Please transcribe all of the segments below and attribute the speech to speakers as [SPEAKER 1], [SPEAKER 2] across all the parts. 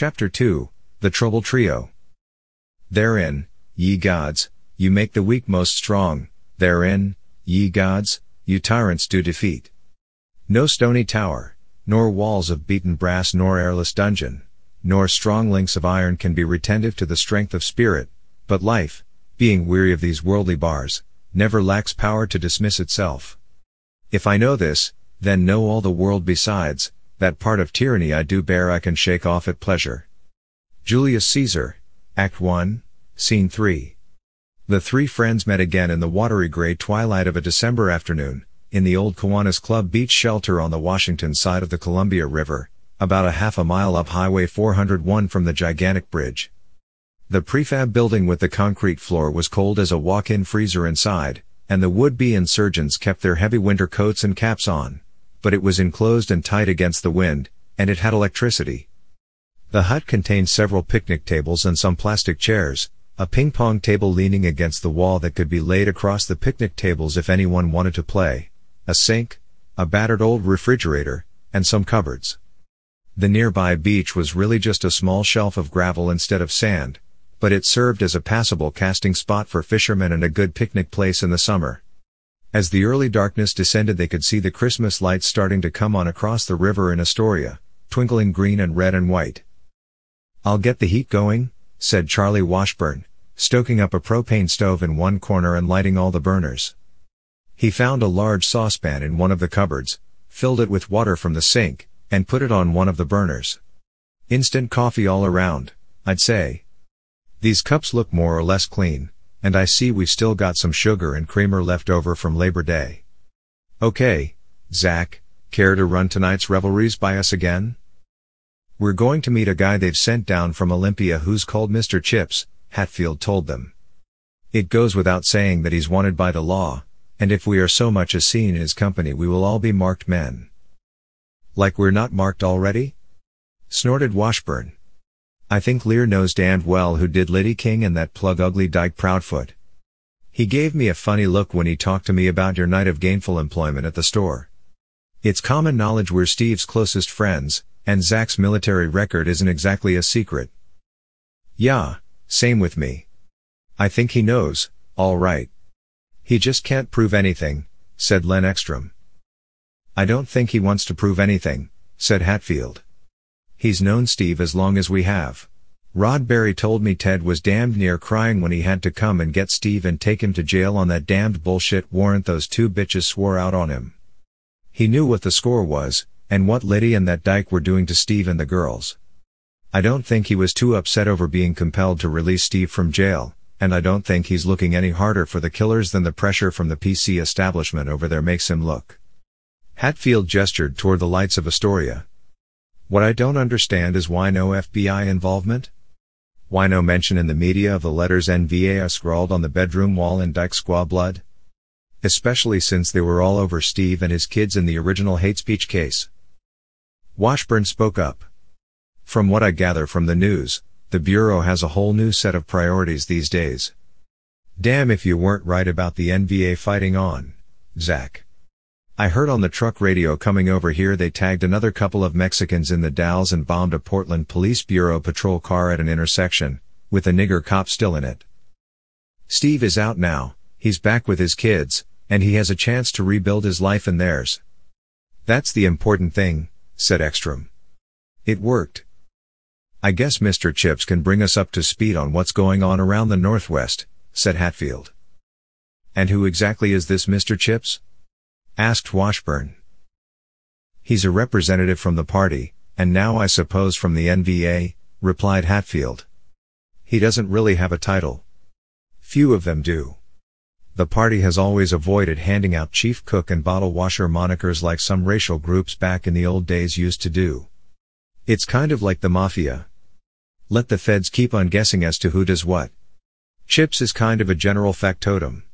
[SPEAKER 1] Chapter 2 The Trouble Trio. Therein, ye gods, you make the weak most strong, therein, ye gods, you tyrants do defeat. No stony tower, nor walls of beaten brass nor airless dungeon, nor strong links of iron can be retentive to the strength of spirit, but life, being weary of these worldly bars, never lacks power to dismiss itself. If I know this, then know all the world besides, that part of tyranny I do bear I can shake off at pleasure. Julius Caesar, Act 1, Scene 3. The three friends met again in the watery gray twilight of a December afternoon, in the old Kiwanis Club beach shelter on the Washington side of the Columbia River, about a half a mile up Highway 401 from the gigantic bridge. The prefab building with the concrete floor was cold as a walk-in freezer inside, and the would-be insurgents kept their heavy winter coats and caps on but it was enclosed and tight against the wind, and it had electricity. The hut contained several picnic tables and some plastic chairs, a ping pong table leaning against the wall that could be laid across the picnic tables if anyone wanted to play, a sink, a battered old refrigerator, and some cupboards. The nearby beach was really just a small shelf of gravel instead of sand, but it served as a passable casting spot for fishermen and a good picnic place in the summer. As the early darkness descended they could see the Christmas lights starting to come on across the river in Astoria, twinkling green and red and white. I'll get the heat going, said Charlie Washburn, stoking up a propane stove in one corner and lighting all the burners. He found a large saucepan in one of the cupboards, filled it with water from the sink, and put it on one of the burners. Instant coffee all around, I'd say. These cups look more or less clean, and I see we've still got some sugar and creamer left over from Labor Day. Okay, Zach, care to run tonight's revelries by us again? We're going to meet a guy they've sent down from Olympia who's called Mr. Chips, Hatfield told them. It goes without saying that he's wanted by the law, and if we are so much as seen in his company we will all be marked men. Like we're not marked already? Snorted Washburn. I think Lear knows damned well who did Liddy King and that plug ugly Dyke Proudfoot. He gave me a funny look when he talked to me about your night of gainful employment at the store. It's common knowledge we're Steve's closest friends, and Zach's military record isn't exactly a secret. Yeah, same with me. I think he knows, all right. He just can't prove anything, said Len Ekstrom. I don't think he wants to prove anything, said Hatfield. He's known Steve as long as we have. Rod Barry told me Ted was damned near crying when he had to come and get Steve and take him to jail on that damned bullshit warrant those two bitches swore out on him. He knew what the score was, and what Liddy and that dyke were doing to Steve and the girls. I don't think he was too upset over being compelled to release Steve from jail, and I don't think he's looking any harder for the killers than the pressure from the PC establishment over there makes him look. Hatfield gestured toward the lights of Astoria. What I don't understand is why no FBI involvement? Why no mention in the media of the letters NVA are scrawled on the bedroom wall in Dyke Squaw blood? Especially since they were all over Steve and his kids in the original hate speech case. Washburn spoke up. From what I gather from the news, the Bureau has a whole new set of priorities these days. Damn if you weren't right about the NVA fighting on, Zach. I heard on the truck radio coming over here they tagged another couple of Mexicans in the Dalles and bombed a Portland Police Bureau patrol car at an intersection, with a nigger cop still in it. Steve is out now, he's back with his kids, and he has a chance to rebuild his life and theirs. That's the important thing, said Ekstrom. It worked. I guess Mr. Chips can bring us up to speed on what's going on around the Northwest, said Hatfield. And who exactly is this Mr. Chips? Asked Washburn. He's a representative from the party, and now I suppose from the NVA, replied Hatfield. He doesn't really have a title. Few of them do. The party has always avoided handing out chief cook and bottle washer monikers like some racial groups back in the old days used to do. It's kind of like the mafia. Let the feds keep on guessing as to who does what. Chips is kind of a general factotum.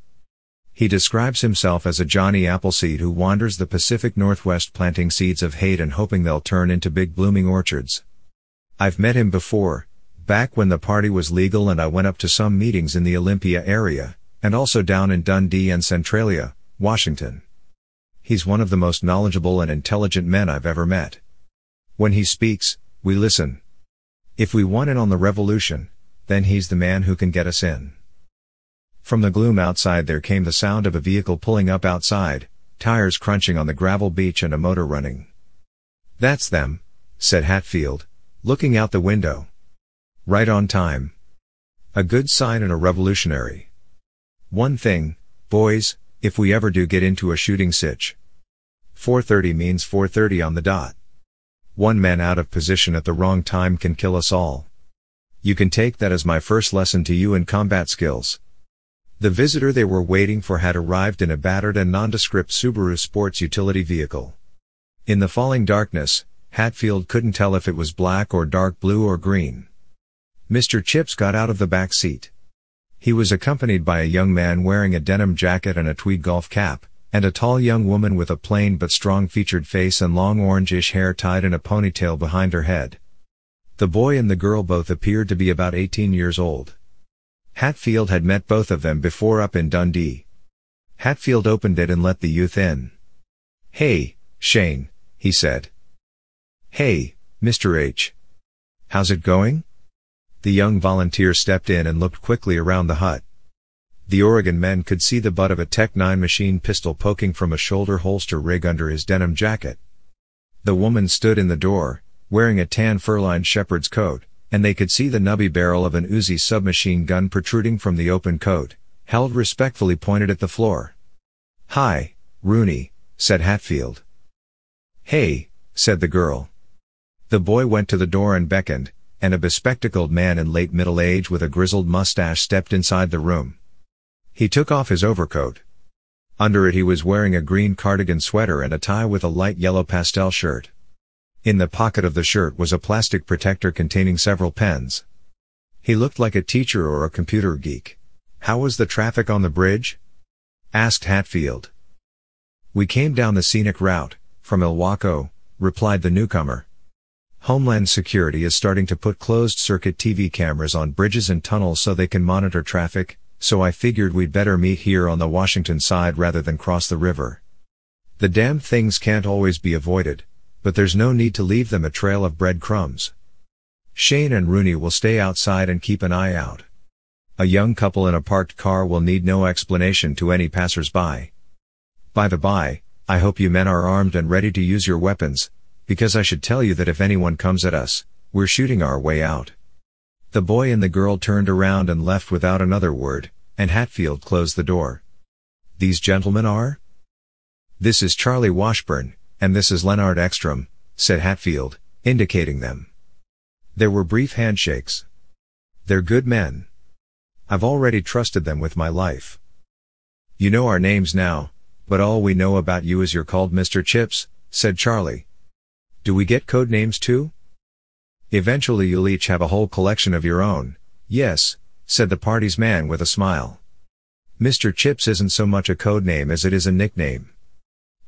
[SPEAKER 1] He describes himself as a Johnny Appleseed who wanders the Pacific Northwest planting seeds of hate and hoping they'll turn into big blooming orchards. I've met him before, back when the party was legal and I went up to some meetings in the Olympia area, and also down in Dundee and Centralia, Washington. He's one of the most knowledgeable and intelligent men I've ever met. When he speaks, we listen. If we want in on the revolution, then he's the man who can get us in. From the gloom outside there came the sound of a vehicle pulling up outside, tires crunching on the gravel beach and a motor running. That's them, said Hatfield, looking out the window. Right on time. A good sign and a revolutionary. One thing, boys, if we ever do get into a shooting sitch. 4.30 means 4.30 on the dot. One man out of position at the wrong time can kill us all. You can take that as my first lesson to you in combat skills. The visitor they were waiting for had arrived in a battered and nondescript Subaru sports utility vehicle. In the falling darkness, Hatfield couldn't tell if it was black or dark blue or green. Mr. Chips got out of the back seat. He was accompanied by a young man wearing a denim jacket and a tweed golf cap, and a tall young woman with a plain but strong-featured face and long orangish hair tied in a ponytail behind her head. The boy and the girl both appeared to be about 18 years old. Hatfield had met both of them before up in Dundee. Hatfield opened it and let the youth in. Hey, Shane, he said. Hey, Mr. H. How's it going? The young volunteer stepped in and looked quickly around the hut. The Oregon men could see the butt of a Tec-9 machine pistol poking from a shoulder holster rig under his denim jacket. The woman stood in the door, wearing a tan fur-lined shepherd's coat, and they could see the nubby barrel of an Uzi submachine gun protruding from the open coat, held respectfully pointed at the floor. Hi, Rooney, said Hatfield. Hey, said the girl. The boy went to the door and beckoned, and a bespectacled man in late middle age with a grizzled mustache stepped inside the room. He took off his overcoat. Under it he was wearing a green cardigan sweater and a tie with a light yellow pastel shirt. In the pocket of the shirt was a plastic protector containing several pens. He looked like a teacher or a computer geek. How was the traffic on the bridge? asked Hatfield. We came down the scenic route, from Ilwaco, replied the newcomer. Homeland Security is starting to put closed-circuit TV cameras on bridges and tunnels so they can monitor traffic, so I figured we'd better meet here on the Washington side rather than cross the river. The damn things can't always be avoided, but there's no need to leave them a trail of breadcrumbs. Shane and Rooney will stay outside and keep an eye out. A young couple in a parked car will need no explanation to any passers-by. By the by, I hope you men are armed and ready to use your weapons, because I should tell you that if anyone comes at us, we're shooting our way out. The boy and the girl turned around and left without another word, and Hatfield closed the door. These gentlemen are? This is Charlie Washburn, and this is Leonard Ekstrom, said Hatfield, indicating them. There were brief handshakes. They're good men. I've already trusted them with my life. You know our names now, but all we know about you is you're called Mr. Chips, said Charlie. Do we get code names too? Eventually you'll each have a whole collection of your own, yes, said the party's man with a smile. Mr. Chips isn't so much a code name as it is a nickname.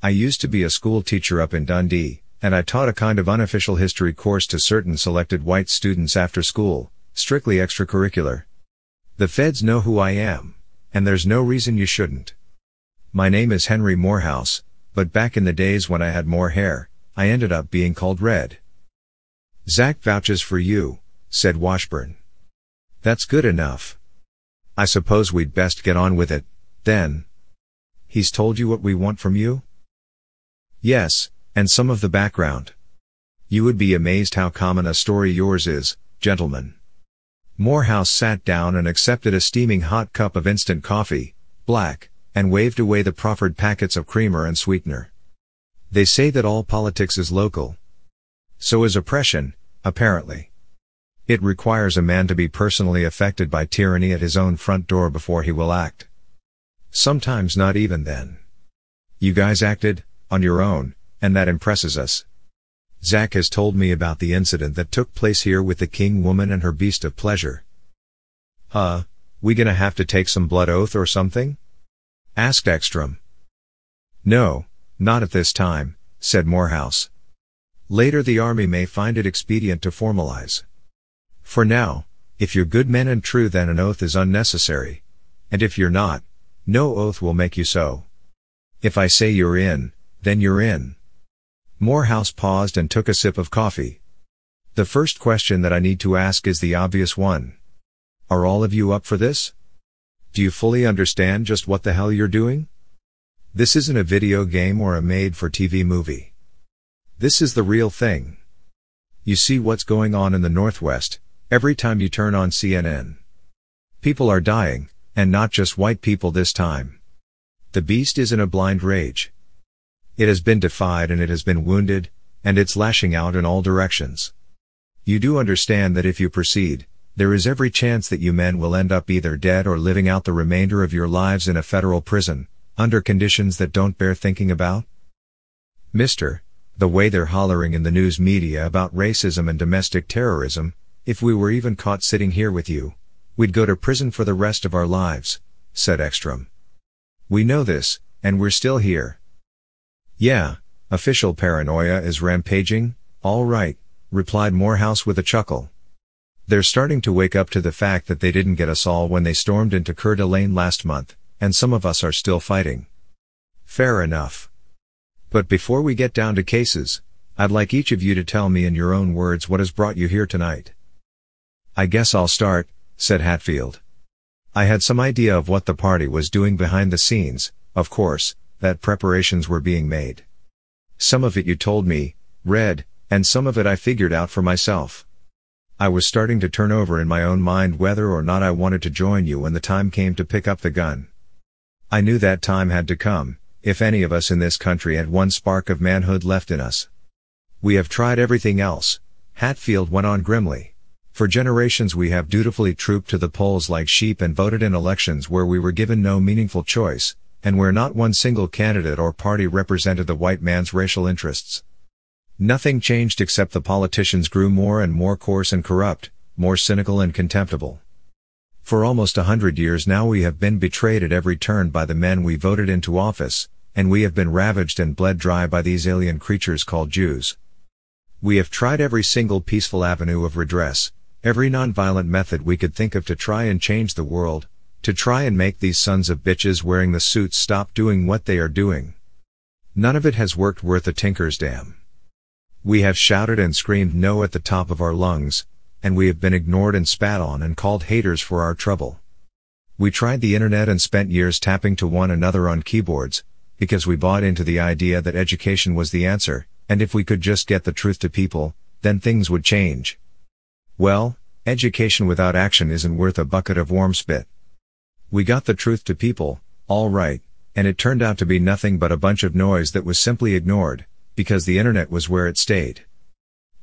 [SPEAKER 1] I used to be a school teacher up in Dundee, and I taught a kind of unofficial history course to certain selected white students after school, strictly extracurricular. The feds know who I am, and there's no reason you shouldn't. My name is Henry Morehouse, but back in the days when I had more hair, I ended up being called Red. Zack vouches for you, said Washburn. That's good enough. I suppose we'd best get on with it, then. He's told you what we want from you? Yes, and some of the background. You would be amazed how common a story yours is, gentlemen. Morehouse sat down and accepted a steaming hot cup of instant coffee, black, and waved away the proffered packets of creamer and sweetener. They say that all politics is local. So is oppression, apparently. It requires a man to be personally affected by tyranny at his own front door before he will act. Sometimes not even then. You guys acted, on your own, and that impresses us. Zack has told me about the incident that took place here with the king woman and her beast of pleasure. Huh, we gonna have to take some blood oath or something? Asked Ekstrom. No, not at this time, said Morehouse. Later the army may find it expedient to formalize. For now, if you're good men and true then an oath is unnecessary. And if you're not, no oath will make you so. If I say you're in, then you're in. Morehouse paused and took a sip of coffee. The first question that I need to ask is the obvious one. Are all of you up for this? Do you fully understand just what the hell you're doing? This isn't a video game or a made for TV movie. This is the real thing. You see what's going on in the Northwest every time you turn on CNN. People are dying, and not just white people this time. The beast is in a blind rage. It has been defied and it has been wounded, and it's lashing out in all directions. You do understand that if you proceed, there is every chance that you men will end up either dead or living out the remainder of your lives in a federal prison, under conditions that don't bear thinking about? Mister, the way they're hollering in the news media about racism and domestic terrorism, if we were even caught sitting here with you, we'd go to prison for the rest of our lives, said Ekstrom. We know this, and we're still here. Yeah, official paranoia is rampaging, all right, replied Morehouse with a chuckle. They're starting to wake up to the fact that they didn't get us all when they stormed into Coeur d'Alene last month, and some of us are still fighting. Fair enough. But before we get down to cases, I'd like each of you to tell me in your own words what has brought you here tonight. I guess I'll start, said Hatfield. I had some idea of what the party was doing behind the scenes, of course, that preparations were being made. Some of it you told me, Red, and some of it I figured out for myself. I was starting to turn over in my own mind whether or not I wanted to join you when the time came to pick up the gun. I knew that time had to come, if any of us in this country had one spark of manhood left in us. We have tried everything else, Hatfield went on grimly. For generations we have dutifully trooped to the polls like sheep and voted in elections where we were given no meaningful choice, and where not one single candidate or party represented the white man's racial interests. Nothing changed except the politicians grew more and more coarse and corrupt, more cynical and contemptible. For almost a hundred years now we have been betrayed at every turn by the men we voted into office, and we have been ravaged and bled dry by these alien creatures called Jews. We have tried every single peaceful avenue of redress, every nonviolent method we could think of to try and change the world, to try and make these sons of bitches wearing the suits stop doing what they are doing. None of it has worked worth a tinker's damn. We have shouted and screamed no at the top of our lungs, and we have been ignored and spat on and called haters for our trouble. We tried the internet and spent years tapping to one another on keyboards, because we bought into the idea that education was the answer, and if we could just get the truth to people, then things would change. Well, education without action isn't worth a bucket of warm spit. We got the truth to people, all right, and it turned out to be nothing but a bunch of noise that was simply ignored, because the internet was where it stayed.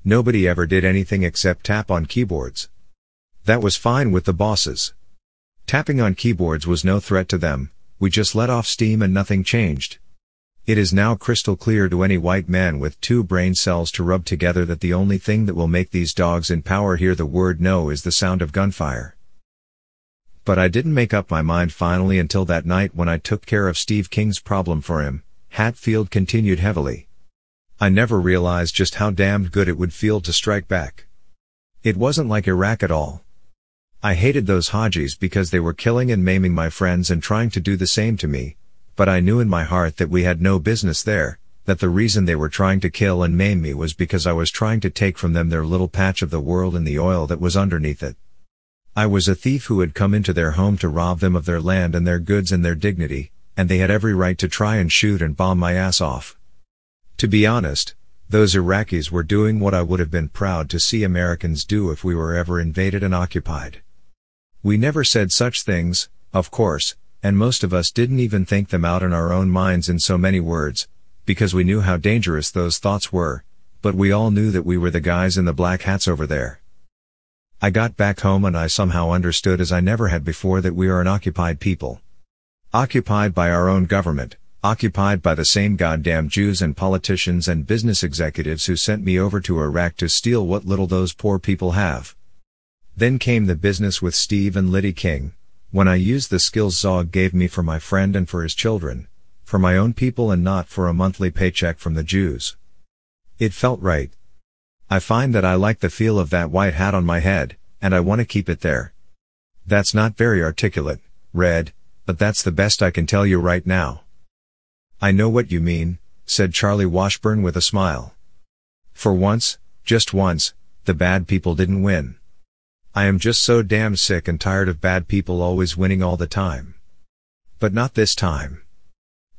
[SPEAKER 1] Nobody ever did anything except tap on keyboards. That was fine with the bosses. Tapping on keyboards was no threat to them, we just let off steam and nothing changed. It is now crystal clear to any white man with two brain cells to rub together that the only thing that will make these dogs in power hear the word no is the sound of gunfire. But I didn't make up my mind finally until that night when I took care of Steve King's problem for him, Hatfield continued heavily. I never realized just how damned good it would feel to strike back. It wasn't like Iraq at all. I hated those Hajis because they were killing and maiming my friends and trying to do the same to me, but I knew in my heart that we had no business there, that the reason they were trying to kill and maim me was because I was trying to take from them their little patch of the world and the oil that was underneath it. I was a thief who had come into their home to rob them of their land and their goods and their dignity, and they had every right to try and shoot and bomb my ass off. To be honest, those Iraqis were doing what I would have been proud to see Americans do if we were ever invaded and occupied. We never said such things, of course, and most of us didn't even think them out in our own minds in so many words, because we knew how dangerous those thoughts were, but we all knew that we were the guys in the black hats over there. I got back home and I somehow understood as I never had before that we are an occupied people. Occupied by our own government, occupied by the same goddamn Jews and politicians and business executives who sent me over to Iraq to steal what little those poor people have. Then came the business with Steve and Liddy King, when I used the skills Zog gave me for my friend and for his children, for my own people and not for a monthly paycheck from the Jews. It felt right. I find that I like the feel of that white hat on my head, and I want to keep it there. That's not very articulate, Red, but that's the best I can tell you right now. I know what you mean, said Charlie Washburn with a smile. For once, just once, the bad people didn't win. I am just so damn sick and tired of bad people always winning all the time. But not this time.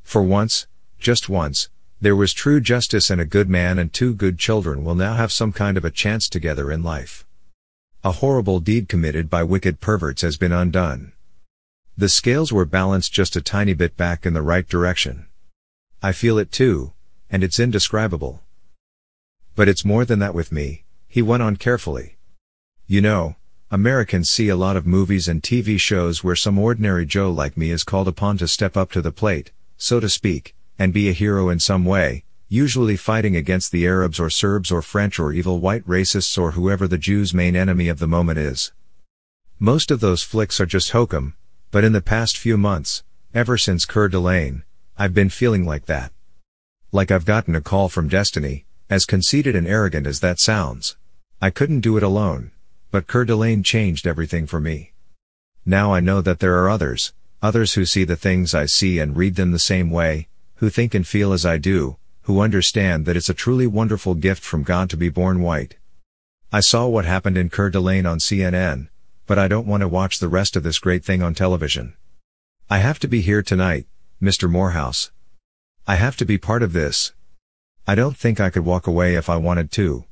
[SPEAKER 1] For once, just once, there was true justice and a good man and two good children will now have some kind of a chance together in life. A horrible deed committed by wicked perverts has been undone. The scales were balanced just a tiny bit back in the right direction. I feel it too, and it's indescribable. But it's more than that with me, he went on carefully. You know, Americans see a lot of movies and TV shows where some ordinary Joe like me is called upon to step up to the plate, so to speak, and be a hero in some way, usually fighting against the Arabs or Serbs or French or evil white racists or whoever the Jews' main enemy of the moment is. Most of those flicks are just hokum, but in the past few months, ever since Coeur d'Alene, I've been feeling like that. Like I've gotten a call from destiny, as conceited and arrogant as that sounds. I couldn't do it alone, but Coeur d'Alene changed everything for me. Now I know that there are others, others who see the things I see and read them the same way, who think and feel as I do, who understand that it's a truly wonderful gift from God to be born white. I saw what happened in Coeur d'Alene on CNN, but I don't want to watch the rest of this great thing on television. I have to be here tonight, Mr. Morehouse. I have to be part of this. I don't think I could walk away if I wanted to.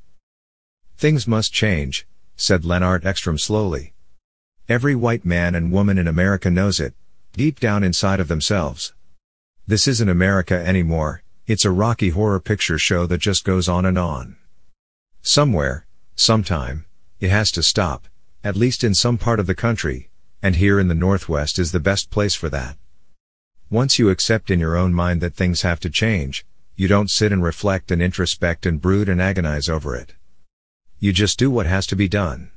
[SPEAKER 1] Things must change, said Leonard Ekstrom slowly. Every white man and woman in America knows it, deep down inside of themselves. This isn't America anymore, it's a Rocky horror picture show that just goes on and on. Somewhere, sometime, it has to stop, at least in some part of the country, and here in the Northwest is the best place for that. Once you accept in your own mind that things have to change, you don't sit and reflect and introspect and brood and agonize over it. You just do what has to be done.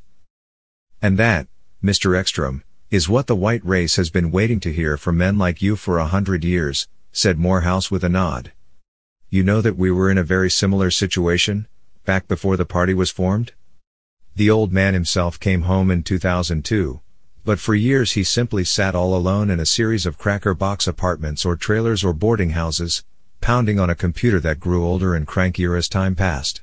[SPEAKER 1] And that, Mr. Ekstrom, is what the white race has been waiting to hear from men like you for a hundred years, said Morehouse with a nod. You know that we were in a very similar situation, back before the party was formed? The old man himself came home in 2002, but for years he simply sat all alone in a series of cracker box apartments or trailers or boarding houses, pounding on a computer that grew older and crankier as time passed.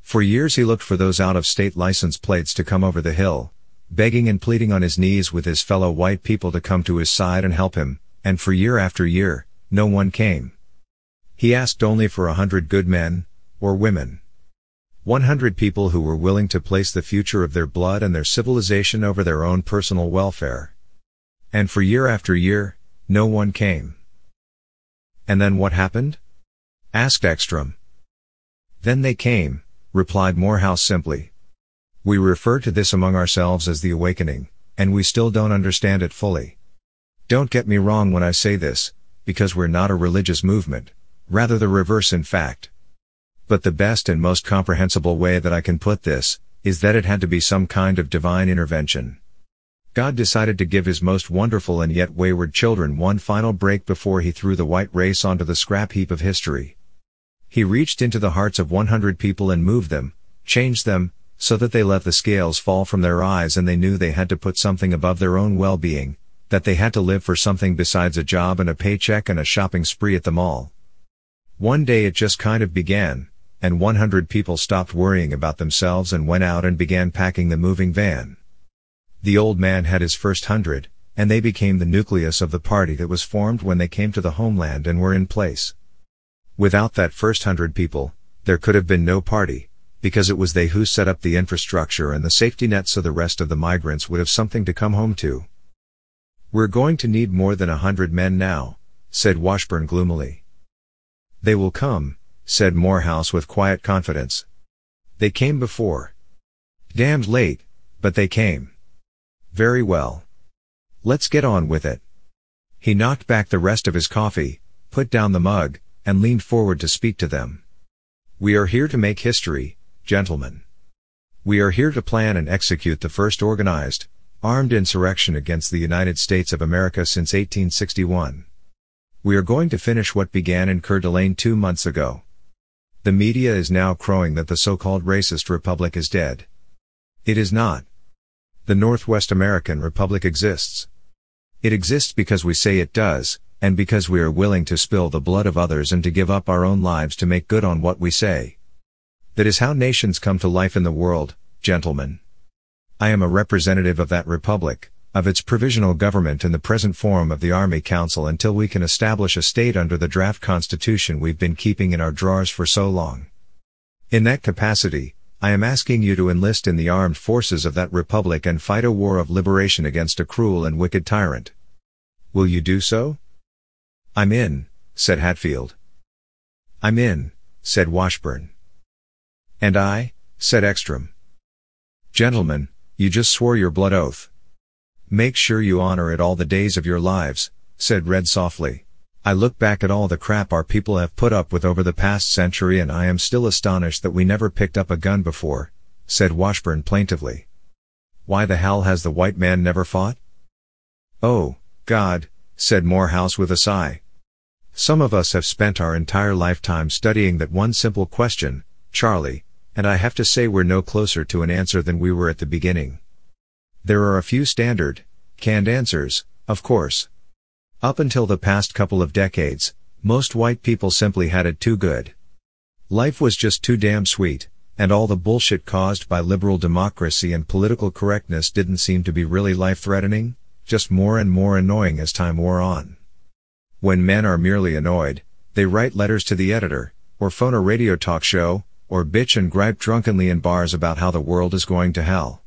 [SPEAKER 1] For years he looked for those out-of-state license plates to come over the hill, begging and pleading on his knees with his fellow white people to come to his side and help him, and for year after year, no one came. He asked only for a hundred good men, or women. 100 people who were willing to place the future of their blood and their civilization over their own personal welfare. And for year after year, no one came. And then what happened? asked Ekstrom. Then they came, replied Morehouse simply. We refer to this among ourselves as the awakening, and we still don't understand it fully. Don't get me wrong when I say this, because we're not a religious movement, rather the reverse in fact. But the best and most comprehensible way that I can put this, is that it had to be some kind of divine intervention. God decided to give his most wonderful and yet wayward children one final break before he threw the white race onto the scrap heap of history. He reached into the hearts of 100 people and moved them, changed them, so that they let the scales fall from their eyes and they knew they had to put something above their own well-being, that they had to live for something besides a job and a paycheck and a shopping spree at the mall. One day it just kind of began, and 100 people stopped worrying about themselves and went out and began packing the moving van. The old man had his first hundred, and they became the nucleus of the party that was formed when they came to the homeland and were in place. Without that first hundred people, there could have been no party, because it was they who set up the infrastructure and the safety net so the rest of the migrants would have something to come home to. We're going to need more than a hundred men now, said Washburn gloomily. They will come, said Morehouse with quiet confidence. They came before. Damned late, but they came. Very well. Let's get on with it. He knocked back the rest of his coffee, put down the mug, and leaned forward to speak to them. We are here to make history, gentlemen. We are here to plan and execute the first organized, armed insurrection against the United States of America since 1861. We are going to finish what began in Coeur d'Alene two months ago. The media is now crowing that the so-called racist republic is dead. It is not. The Northwest American Republic exists. It exists because we say it does, and because we are willing to spill the blood of others and to give up our own lives to make good on what we say. That is how nations come to life in the world, gentlemen. I am a representative of that republic, of its provisional government in the present form of the Army Council until we can establish a state under the draft constitution we've been keeping in our drawers for so long. In that capacity, I am asking you to enlist in the armed forces of that republic and fight a war of liberation against a cruel and wicked tyrant. Will you do so? I'm in, said Hatfield. I'm in, said Washburn. And I, said Ekstrom. Gentlemen, you just swore your blood oath. Make sure you honor it all the days of your lives, said Red softly. I look back at all the crap our people have put up with over the past century and I am still astonished that we never picked up a gun before, said Washburn plaintively. Why the hell has the white man never fought? Oh, God, said Morehouse with a sigh. Some of us have spent our entire lifetime studying that one simple question, Charlie, and I have to say we're no closer to an answer than we were at the beginning. There are a few standard, canned answers, of course. Up until the past couple of decades, most white people simply had it too good. Life was just too damn sweet, and all the bullshit caused by liberal democracy and political correctness didn't seem to be really life-threatening, just more and more annoying as time wore on. When men are merely annoyed, they write letters to the editor, or phone a radio talk show, or bitch and gripe drunkenly in bars about how the world is going to hell.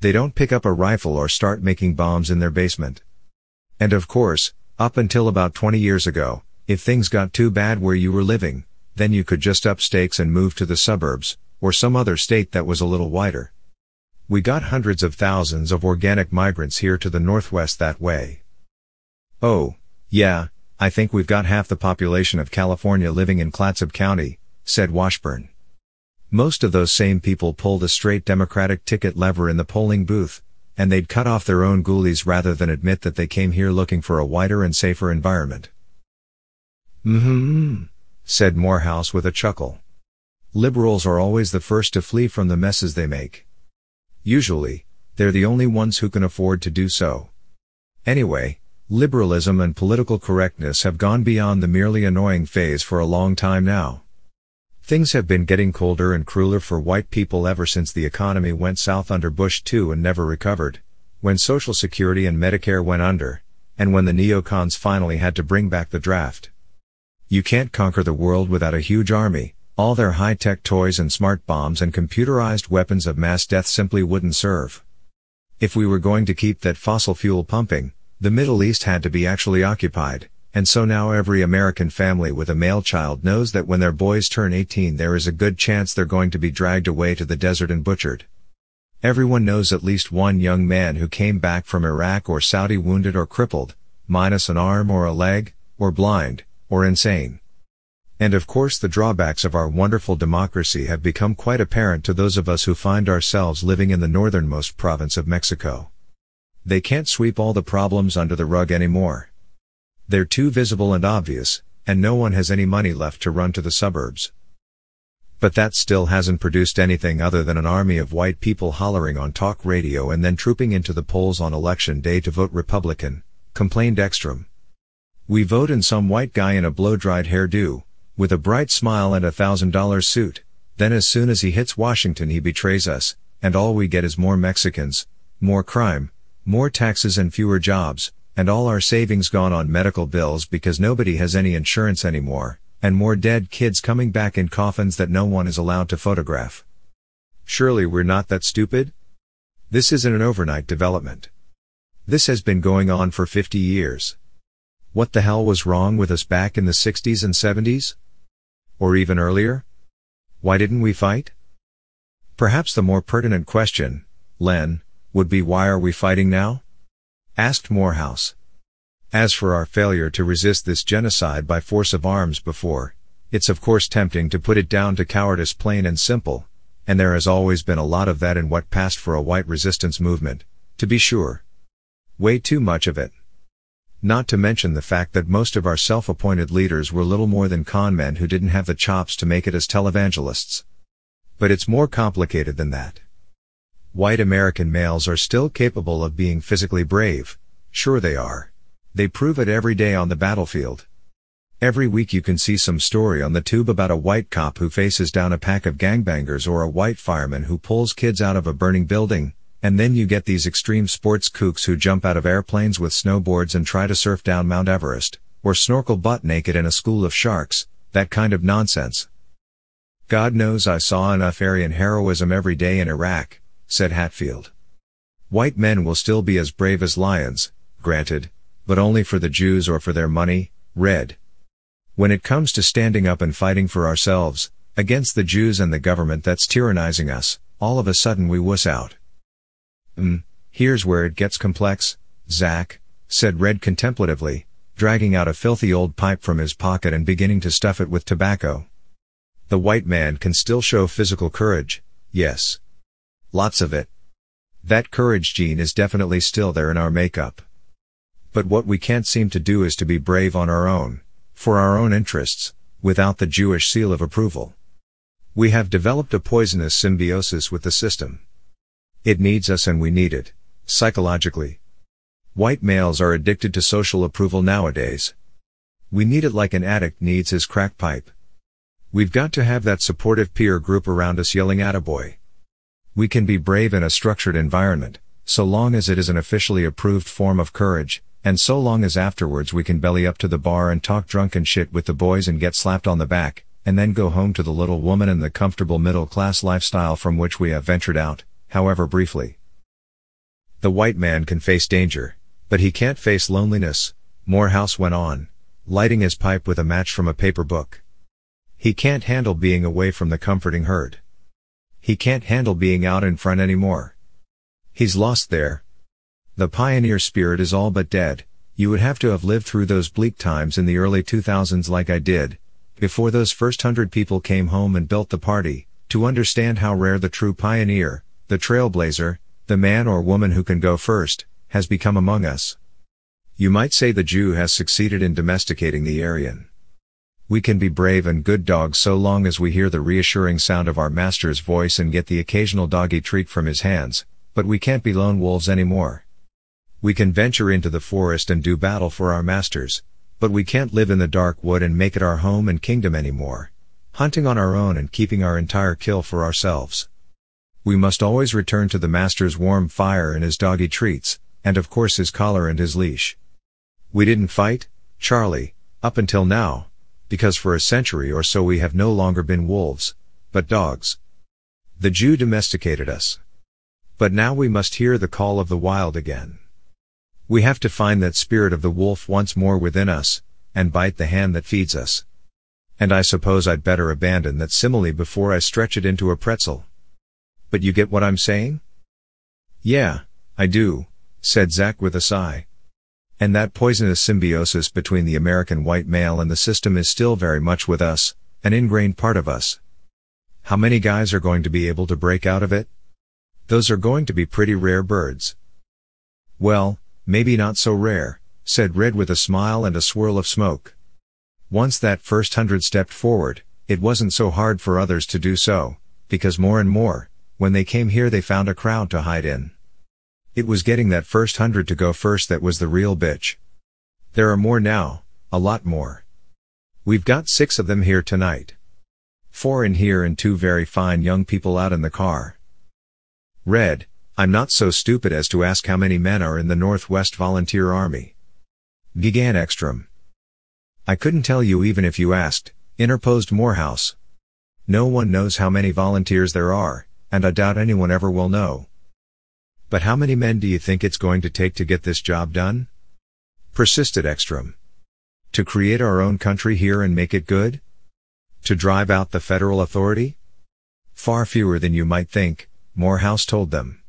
[SPEAKER 1] They don't pick up a rifle or start making bombs in their basement. And of course, up until about 20 years ago, if things got too bad where you were living, then you could just up stakes and move to the suburbs, or some other state that was a little wider. We got hundreds of thousands of organic migrants here to the northwest that way. Oh, yeah, I think we've got half the population of California living in Clatsop County, said Washburn. Most of those same people pulled a straight Democratic ticket lever in the polling booth, and they'd cut off their own ghoulies rather than admit that they came here looking for a wider and safer environment. Mm-hmm, said Morehouse with a chuckle. Liberals are always the first to flee from the messes they make. Usually, they're the only ones who can afford to do so. Anyway, liberalism and political correctness have gone beyond the merely annoying phase for a long time now. Things have been getting colder and crueler for white people ever since the economy went south under Bush 2 and never recovered, when Social Security and Medicare went under, and when the neocons finally had to bring back the draft. You can't conquer the world without a huge army, all their high-tech toys and smart bombs and computerized weapons of mass death simply wouldn't serve. If we were going to keep that fossil fuel pumping, the Middle East had to be actually occupied. And so now every American family with a male child knows that when their boys turn 18 there is a good chance they're going to be dragged away to the desert and butchered. Everyone knows at least one young man who came back from Iraq or Saudi wounded or crippled, minus an arm or a leg, or blind, or insane. And of course the drawbacks of our wonderful democracy have become quite apparent to those of us who find ourselves living in the northernmost province of Mexico. They can't sweep all the problems under the rug anymore. They're too visible and obvious, and no one has any money left to run to the suburbs. But that still hasn't produced anything other than an army of white people hollering on talk radio and then trooping into the polls on election day to vote Republican, complained Ekstrom. We vote in some white guy in a blow-dried hairdo, with a bright smile and a thousand dollar suit, then as soon as he hits Washington he betrays us, and all we get is more Mexicans, more crime, more taxes and fewer jobs, and all our savings gone on medical bills because nobody has any insurance anymore, and more dead kids coming back in coffins that no one is allowed to photograph. Surely we're not that stupid? This isn't an overnight development. This has been going on for 50 years. What the hell was wrong with us back in the 60s and 70s? Or even earlier? Why didn't we fight? Perhaps the more pertinent question, Len, would be why are we fighting now? Asked Morehouse. As for our failure to resist this genocide by force of arms before, it's of course tempting to put it down to cowardice plain and simple, and there has always been a lot of that in what passed for a white resistance movement, to be sure. Way too much of it. Not to mention the fact that most of our self-appointed leaders were little more than con men who didn't have the chops to make it as televangelists. But it's more complicated than that. White American males are still capable of being physically brave. Sure they are. They prove it every day on the battlefield. Every week you can see some story on the tube about a white cop who faces down a pack of gangbangers or a white fireman who pulls kids out of a burning building, and then you get these extreme sports kooks who jump out of airplanes with snowboards and try to surf down Mount Everest, or snorkel butt naked in a school of sharks, that kind of nonsense. God knows I saw enough Aryan heroism every day in Iraq, said Hatfield. White men will still be as brave as lions, granted, but only for the Jews or for their money, Red. When it comes to standing up and fighting for ourselves, against the Jews and the government that's tyrannizing us, all of a sudden we wuss out. Mm, here's where it gets complex, Zack, said Red contemplatively, dragging out a filthy old pipe from his pocket and beginning to stuff it with tobacco. The white man can still show physical courage, yes. Lots of it. That courage gene is definitely still there in our makeup. But what we can't seem to do is to be brave on our own for our own interests, without the Jewish seal of approval. We have developed a poisonous symbiosis with the system. It needs us and we need it, psychologically. White males are addicted to social approval nowadays. We need it like an addict needs his crack pipe. We've got to have that supportive peer group around us yelling attaboy. We can be brave in a structured environment, so long as it is an officially approved form of courage, and so long as afterwards we can belly up to the bar and talk drunken shit with the boys and get slapped on the back, and then go home to the little woman and the comfortable middle class lifestyle from which we have ventured out, however briefly. The white man can face danger, but he can't face loneliness, Morehouse went on, lighting his pipe with a match from a paper book. He can't handle being away from the comforting herd. He can't handle being out in front anymore. He's lost there, the pioneer spirit is all but dead, you would have to have lived through those bleak times in the early 2000s like I did, before those first hundred people came home and built the party, to understand how rare the true pioneer, the trailblazer, the man or woman who can go first, has become among us. You might say the Jew has succeeded in domesticating the Aryan. We can be brave and good dogs so long as we hear the reassuring sound of our master's voice and get the occasional doggy treat from his hands, but we can't be lone wolves anymore. We can venture into the forest and do battle for our masters, but we can't live in the dark wood and make it our home and kingdom anymore, hunting on our own and keeping our entire kill for ourselves. We must always return to the master's warm fire and his doggy treats, and of course his collar and his leash. We didn't fight, Charlie, up until now, because for a century or so we have no longer been wolves, but dogs. The Jew domesticated us. But now we must hear the call of the wild again. We have to find that spirit of the wolf once more within us, and bite the hand that feeds us. And I suppose I'd better abandon that simile before I stretch it into a pretzel. But you get what I'm saying? Yeah, I do, said Zack with a sigh. And that poisonous symbiosis between the American white male and the system is still very much with us, an ingrained part of us. How many guys are going to be able to break out of it? Those are going to be pretty rare birds. Well, Maybe not so rare, said Red with a smile and a swirl of smoke. Once that first hundred stepped forward, it wasn't so hard for others to do so, because more and more, when they came here they found a crowd to hide in. It was getting that first hundred to go first that was the real bitch. There are more now, a lot more. We've got six of them here tonight. Four in here and two very fine young people out in the car. Red, I'm not so stupid as to ask how many men are in the Northwest Volunteer Army. Began Ekstrom. I couldn't tell you even if you asked, interposed Morehouse. No one knows how many volunteers there are, and I doubt anyone ever will know. But how many men do you think it's going to take to get this job done? Persisted Ekstrom. To create our own country here and make it good? To drive out the federal authority? Far fewer than you might think, Morehouse told them.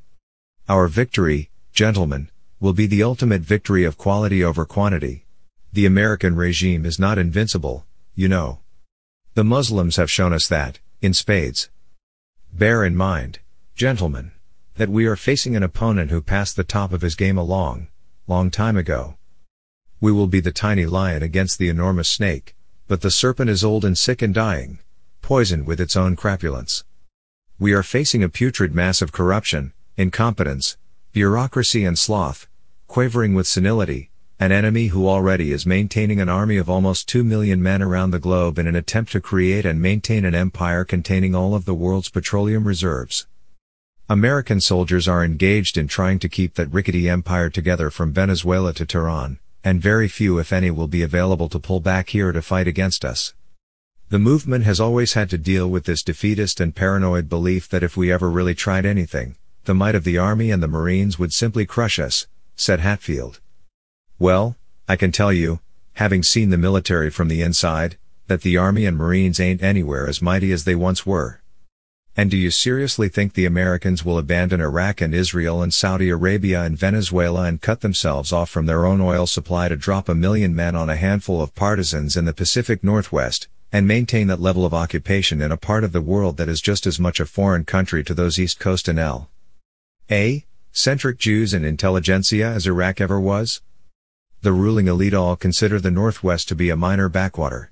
[SPEAKER 1] Our victory, gentlemen, will be the ultimate victory of quality over quantity. The American regime is not invincible, you know. The Muslims have shown us that, in spades. Bear in mind, gentlemen, that we are facing an opponent who passed the top of his game a long, long time ago. We will be the tiny lion against the enormous snake, but the serpent is old and sick and dying, poisoned with its own crapulence. We are facing a putrid mass of corruption, incompetence, bureaucracy and sloth, quavering with senility, an enemy who already is maintaining an army of almost 2 million men around the globe in an attempt to create and maintain an empire containing all of the world's petroleum reserves. American soldiers are engaged in trying to keep that rickety empire together from Venezuela to Tehran, and very few if any will be available to pull back here to fight against us. The movement has always had to deal with this defeatist and paranoid belief that if we ever really tried anything, the might of the Army and the Marines would simply crush us, said Hatfield. Well, I can tell you, having seen the military from the inside, that the Army and Marines ain't anywhere as mighty as they once were. And do you seriously think the Americans will abandon Iraq and Israel and Saudi Arabia and Venezuela and cut themselves off from their own oil supply to drop a million men on a handful of partisans in the Pacific Northwest, and maintain that level of occupation in a part of the world that is just as much a foreign country to those East Coast and L. A. centric Jews and intelligentsia as Iraq ever was? the ruling elite all consider the Northwest to be a minor backwater.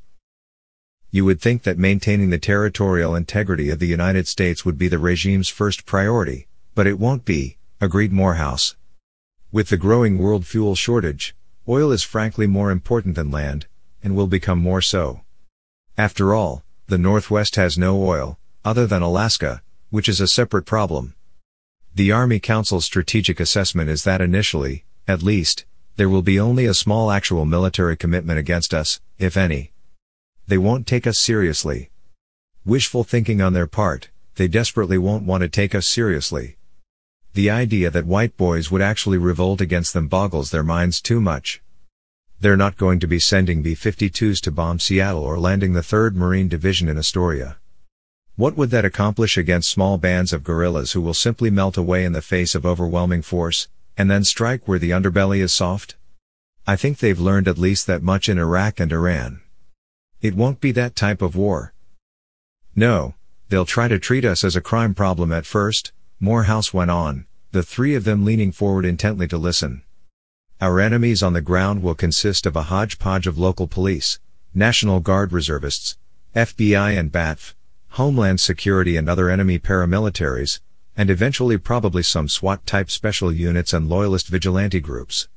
[SPEAKER 1] You would think that maintaining the territorial integrity of the United States would be the regime's first priority, but it won't be, agreed Morehouse. With the growing world fuel shortage, oil is frankly more important than land, and will become more so. After all, the Northwest has no oil, other than Alaska, which is a separate problem. The Army Council's strategic assessment is that initially, at least, there will be only a small actual military commitment against us, if any. They won't take us seriously. Wishful thinking on their part, they desperately won't want to take us seriously. The idea that white boys would actually revolt against them boggles their minds too much. They're not going to be sending B-52s to bomb Seattle or landing the 3rd Marine Division in Astoria. What would that accomplish against small bands of guerrillas who will simply melt away in the face of overwhelming force, and then strike where the underbelly is soft? I think they've learned at least that much in Iraq and Iran. It won't be that type of war. No, they'll try to treat us as a crime problem at first, Morehouse went on, the three of them leaning forward intently to listen. Our enemies on the ground will consist of a hodgepodge of local police, National Guard reservists, FBI and BATF, Homeland Security and other enemy paramilitaries, and eventually probably some SWAT-type special units and loyalist vigilante groups.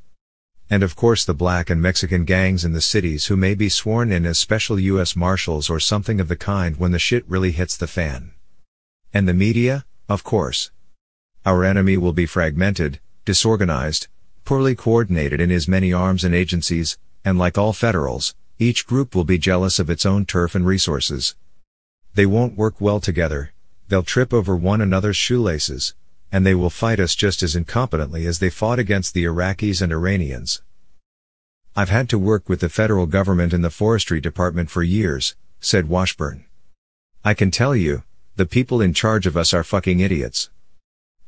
[SPEAKER 1] And of course the black and Mexican gangs in the cities who may be sworn in as special U.S. Marshals or something of the kind when the shit really hits the fan. And the media, of course. Our enemy will be fragmented, disorganized, poorly coordinated in his many arms and agencies, and like all federals, each group will be jealous of its own turf and resources. They won't work well together, they'll trip over one another's shoelaces, and they will fight us just as incompetently as they fought against the Iraqis and Iranians. I've had to work with the federal government in the forestry department for years, said Washburn. I can tell you, the people in charge of us are fucking idiots.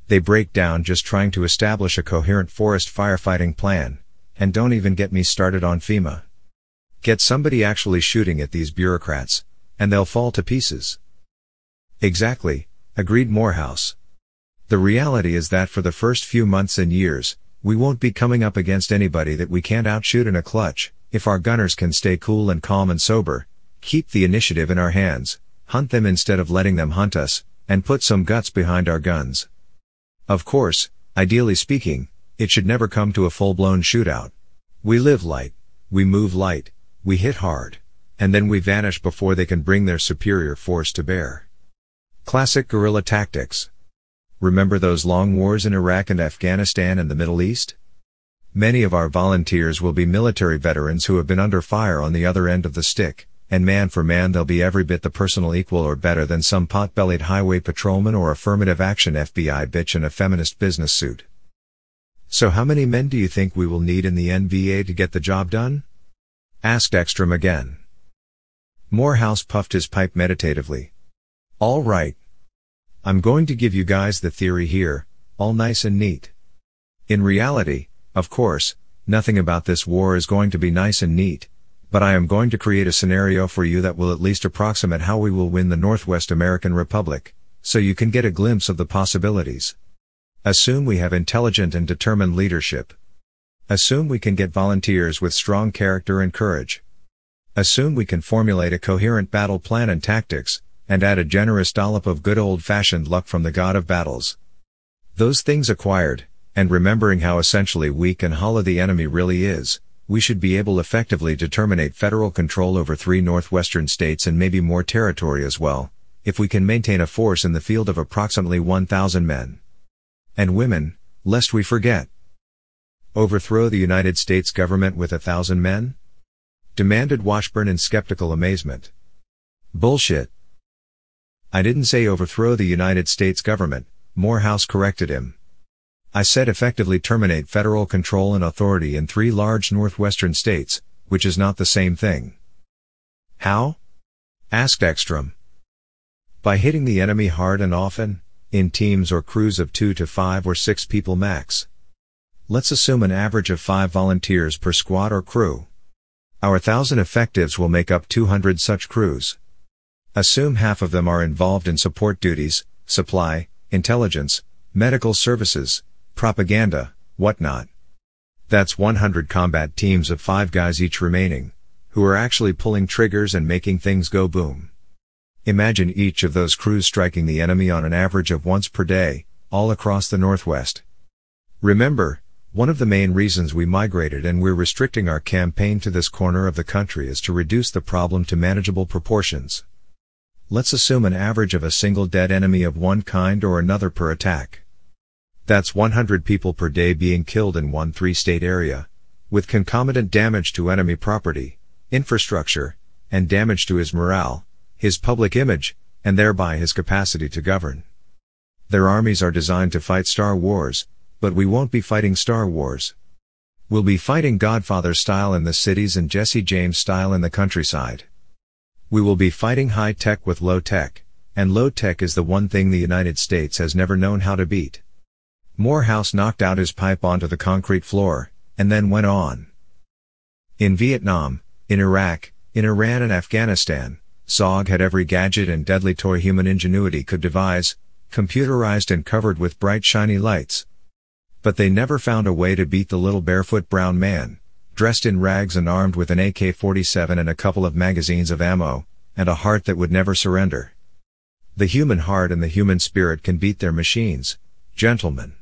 [SPEAKER 1] They break down just trying to establish a coherent forest firefighting plan, and don't even get me started on FEMA. Get somebody actually shooting at these bureaucrats, and they'll fall to pieces. Exactly, agreed Morehouse. The reality is that for the first few months and years, we won't be coming up against anybody that we can't outshoot in a clutch, if our gunners can stay cool and calm and sober, keep the initiative in our hands, hunt them instead of letting them hunt us, and put some guts behind our guns. Of course, ideally speaking, it should never come to a full-blown shootout. We live light, we move light, we hit hard, and then we vanish before they can bring their superior force to bear. Classic guerrilla tactics. Remember those long wars in Iraq and Afghanistan and the Middle East? Many of our volunteers will be military veterans who have been under fire on the other end of the stick, and man for man they'll be every bit the personal equal or better than some pot-bellied highway patrolman or affirmative action FBI bitch in a feminist business suit. So how many men do you think we will need in the NVA to get the job done? Asked Ekstrom again. Morehouse puffed his pipe meditatively. All right. I'm going to give you guys the theory here, all nice and neat. In reality, of course, nothing about this war is going to be nice and neat, but I am going to create a scenario for you that will at least approximate how we will win the Northwest American Republic, so you can get a glimpse of the possibilities. Assume we have intelligent and determined leadership. Assume we can get volunteers with strong character and courage. Assume we can formulate a coherent battle plan and tactics, and add a generous dollop of good old-fashioned luck from the god of battles. Those things acquired, and remembering how essentially weak and hollow the enemy really is, we should be able effectively to terminate federal control over three northwestern states and maybe more territory as well, if we can maintain a force in the field of approximately 1,000 men. And women, lest we forget. Overthrow the United States government with a thousand men? Demanded Washburn in skeptical amazement. Bullshit. I didn't say overthrow the United States government, Morehouse corrected him. I said effectively terminate federal control and authority in three large northwestern states, which is not the same thing. How? asked Ekstrom. By hitting the enemy hard and often, in teams or crews of two to five or six people max. Let's assume an average of five volunteers per squad or crew. Our thousand effectives will make up 200 such crews. Assume half of them are involved in support duties, supply, intelligence, medical services, propaganda, whatnot. That's 100 combat teams of 5 guys each remaining, who are actually pulling triggers and making things go boom. Imagine each of those crews striking the enemy on an average of once per day, all across the Northwest. Remember, one of the main reasons we migrated and we're restricting our campaign to this corner of the country is to reduce the problem to manageable proportions. Let's assume an average of a single dead enemy of one kind or another per attack. That's 100 people per day being killed in one three-state area, with concomitant damage to enemy property, infrastructure, and damage to his morale, his public image, and thereby his capacity to govern. Their armies are designed to fight Star Wars, but we won't be fighting Star Wars. We'll be fighting Godfather style in the cities and Jesse James style in the countryside. We will be fighting high tech with low tech, and low tech is the one thing the United States has never known how to beat. Morehouse knocked out his pipe onto the concrete floor, and then went on. In Vietnam, in Iraq, in Iran and Afghanistan, Zog had every gadget and deadly toy human ingenuity could devise, computerized and covered with bright shiny lights. But they never found a way to beat the little barefoot brown man, dressed in rags and armed with an AK-47 and a couple of magazines of ammo, and a heart that would never surrender. The human heart and the human spirit can beat their machines, gentlemen.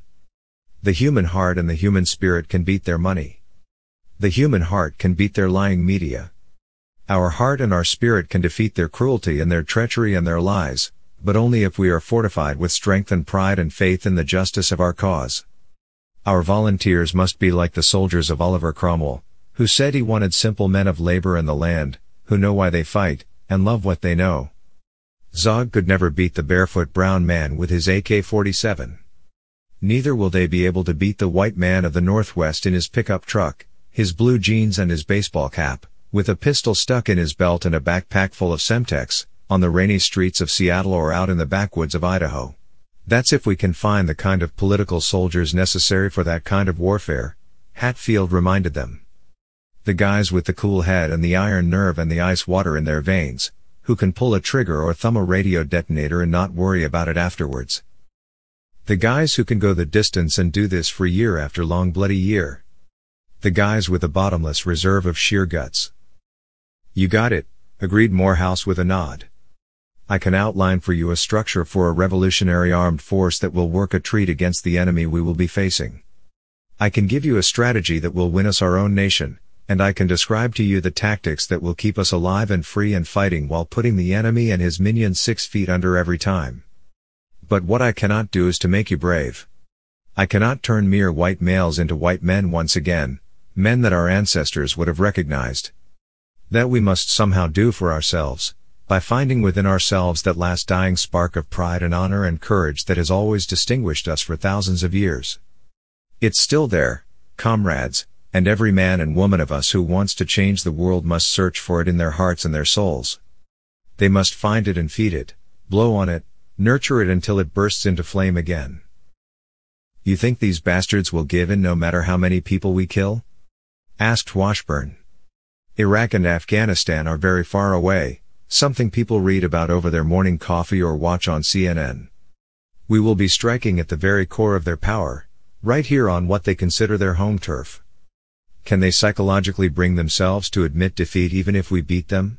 [SPEAKER 1] The human heart and the human spirit can beat their money. The human heart can beat their lying media. Our heart and our spirit can defeat their cruelty and their treachery and their lies, but only if we are fortified with strength and pride and faith in the justice of our cause. Our volunteers must be like the soldiers of Oliver Cromwell, who said he wanted simple men of labor and the land, who know why they fight, and love what they know. Zog could never beat the barefoot brown man with his AK-47. Neither will they be able to beat the white man of the Northwest in his pickup truck, his blue jeans and his baseball cap, with a pistol stuck in his belt and a backpack full of Semtex, on the rainy streets of Seattle or out in the backwoods of Idaho. That's if we can find the kind of political soldiers necessary for that kind of warfare, Hatfield reminded them. The guys with the cool head and the iron nerve and the ice water in their veins, who can pull a trigger or thumb a radio detonator and not worry about it afterwards. The guys who can go the distance and do this for year after long bloody year. The guys with a bottomless reserve of sheer guts. You got it, agreed Morehouse with a nod. I can outline for you a structure for a revolutionary armed force that will work a treat against the enemy we will be facing. I can give you a strategy that will win us our own nation, and I can describe to you the tactics that will keep us alive and free and fighting while putting the enemy and his minions six feet under every time. But what I cannot do is to make you brave. I cannot turn mere white males into white men once again, men that our ancestors would have recognized. That we must somehow do for ourselves, by finding within ourselves that last dying spark of pride and honor and courage that has always distinguished us for thousands of years. It's still there, comrades, and every man and woman of us who wants to change the world must search for it in their hearts and their souls. They must find it and feed it, blow on it, nurture it until it bursts into flame again. You think these bastards will give in no matter how many people we kill? asked Washburn. Iraq and Afghanistan are very far away, something people read about over their morning coffee or watch on CNN. We will be striking at the very core of their power, right here on what they consider their home turf. Can they psychologically bring themselves to admit defeat even if we beat them?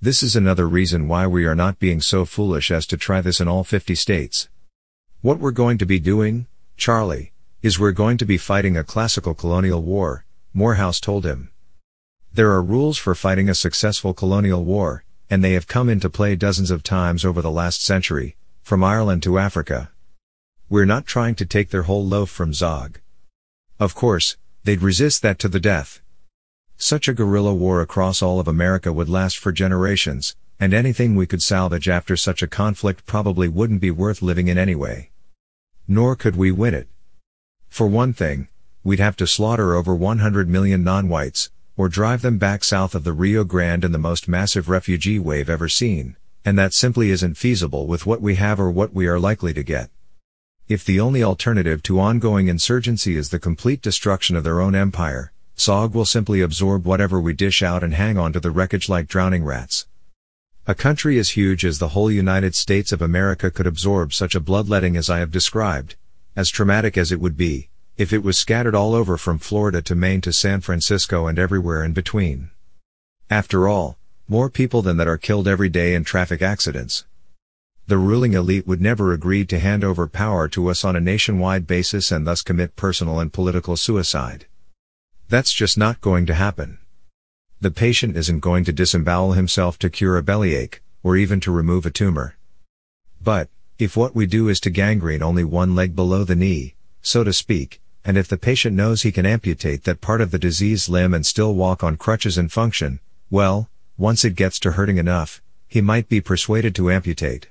[SPEAKER 1] This is another reason why we are not being so foolish as to try this in all 50 states. What we're going to be doing, Charlie, is we're going to be fighting a classical colonial war, Morehouse told him. There are rules for fighting a successful colonial war, and they have come into play dozens of times over the last century, from Ireland to Africa. We're not trying to take their whole loaf from Zog. Of course, they'd resist that to the death. Such a guerrilla war across all of America would last for generations, and anything we could salvage after such a conflict probably wouldn't be worth living in anyway. Nor could we win it. For one thing, we'd have to slaughter over 100 million non-whites, or drive them back south of the Rio Grande in the most massive refugee wave ever seen, and that simply isn't feasible with what we have or what we are likely to get. If the only alternative to ongoing insurgency is the complete destruction of their own empire, Zog will simply absorb whatever we dish out and hang on to the wreckage like drowning rats. A country as huge as the whole United States of America could absorb such a bloodletting as I have described, as traumatic as it would be, if it was scattered all over from Florida to Maine to San Francisco and everywhere in between. After all, more people than that are killed every day in traffic accidents. The ruling elite would never agree to hand over power to us on a nationwide basis and thus commit personal and political suicide. That's just not going to happen. The patient isn't going to disembowel himself to cure a bellyache, or even to remove a tumor. But, if what we do is to gangrene only one leg below the knee, so to speak, and if the patient knows he can amputate that part of the diseased limb and still walk on crutches and function, well, once it gets to hurting enough, he might be persuaded to amputate.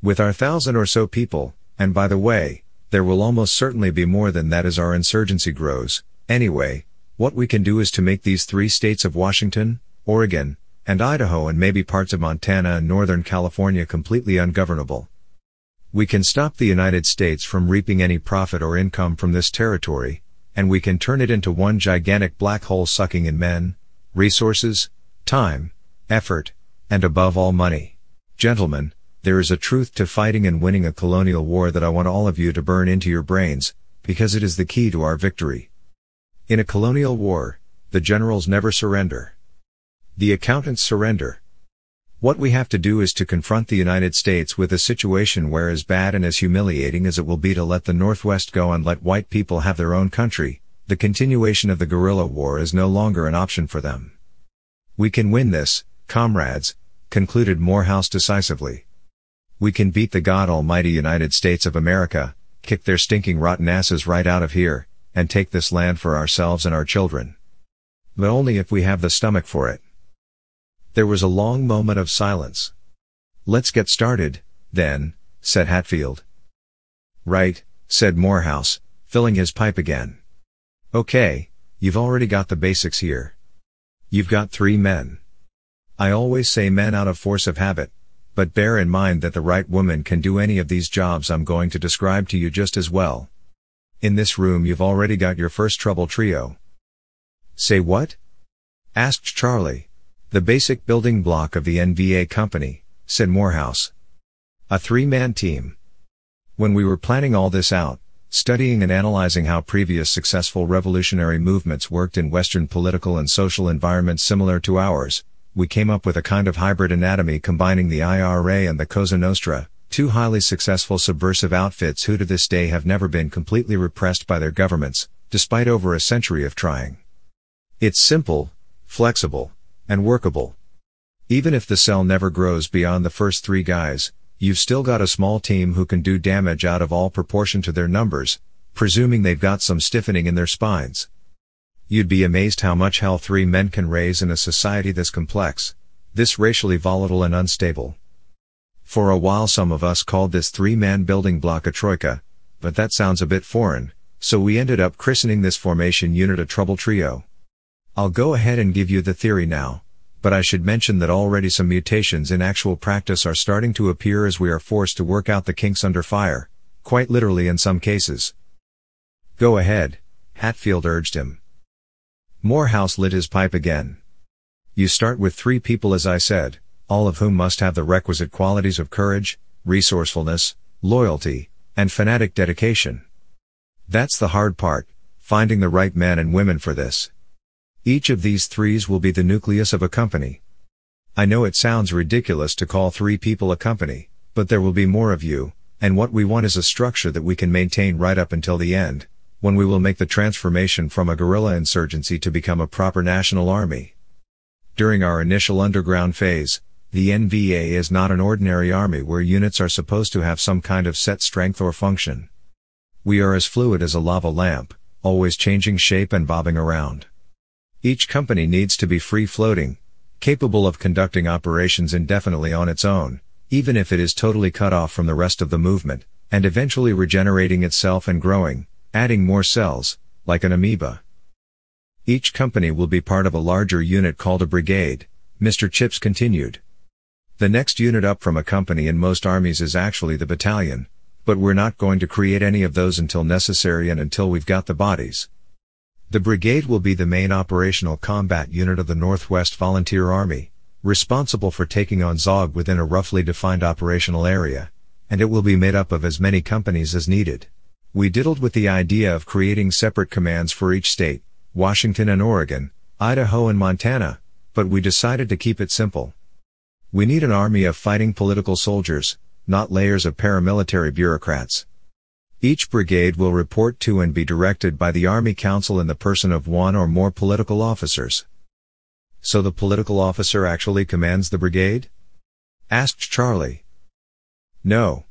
[SPEAKER 1] With our thousand or so people, and by the way, there will almost certainly be more than that as our insurgency grows, anyway, what we can do is to make these three states of Washington, Oregon, and Idaho and maybe parts of Montana and Northern California completely ungovernable. We can stop the United States from reaping any profit or income from this territory, and we can turn it into one gigantic black hole sucking in men, resources, time, effort, and above all money. Gentlemen, there is a truth to fighting and winning a colonial war that I want all of you to burn into your brains, because it is the key to our victory. In a colonial war, the generals never surrender. The accountants surrender. What we have to do is to confront the United States with a situation where as bad and as humiliating as it will be to let the Northwest go and let white people have their own country, the continuation of the guerrilla war is no longer an option for them. We can win this, comrades, concluded Morehouse decisively. We can beat the God Almighty United States of America, kick their stinking rotten asses right out of here, and take this land for ourselves and our children. But only if we have the stomach for it. There was a long moment of silence. Let's get started, then, said Hatfield. Right, said Morehouse, filling his pipe again. Okay, you've already got the basics here. You've got three men. I always say men out of force of habit, but bear in mind that the right woman can do any of these jobs I'm going to describe to you just as well. In this room you've already got your first trouble trio. Say what? asked Charlie. The basic building block of the NVA company, said Morehouse. A three-man team. When we were planning all this out, studying and analyzing how previous successful revolutionary movements worked in Western political and social environments similar to ours, we came up with a kind of hybrid anatomy combining the IRA and the Cosa Nostra, two highly successful subversive outfits who to this day have never been completely repressed by their governments, despite over a century of trying. It's simple, flexible, and workable. Even if the cell never grows beyond the first three guys, you've still got a small team who can do damage out of all proportion to their numbers, presuming they've got some stiffening in their spines. You'd be amazed how much hell three men can raise in a society this complex, this racially volatile and unstable. For a while some of us called this three-man building block a troika, but that sounds a bit foreign, so we ended up christening this formation unit a trouble trio. I'll go ahead and give you the theory now, but I should mention that already some mutations in actual practice are starting to appear as we are forced to work out the kinks under fire, quite literally in some cases. Go ahead, Hatfield urged him. Morehouse lit his pipe again. You start with three people as I said, all of whom must have the requisite qualities of courage, resourcefulness, loyalty, and fanatic dedication. That's the hard part, finding the right men and women for this. Each of these threes will be the nucleus of a company. I know it sounds ridiculous to call three people a company, but there will be more of you, and what we want is a structure that we can maintain right up until the end, when we will make the transformation from a guerrilla insurgency to become a proper national army. During our initial underground phase, the NVA is not an ordinary army where units are supposed to have some kind of set strength or function. We are as fluid as a lava lamp, always changing shape and bobbing around. Each company needs to be free floating, capable of conducting operations indefinitely on its own, even if it is totally cut off from the rest of the movement, and eventually regenerating itself and growing, adding more cells, like an amoeba. Each company will be part of a larger unit called a brigade, Mr. Chips continued. The next unit up from a company in most armies is actually the battalion, but we're not going to create any of those until necessary and until we've got the bodies. The brigade will be the main operational combat unit of the Northwest Volunteer Army, responsible for taking on Zog within a roughly defined operational area, and it will be made up of as many companies as needed. We diddled with the idea of creating separate commands for each state, Washington and Oregon, Idaho and Montana, but we decided to keep it simple. We need an army of fighting political soldiers, not layers of paramilitary bureaucrats. Each brigade will report to and be directed by the Army Council in the person of one or more political officers. So the political officer actually commands the brigade? Asked Charlie. No.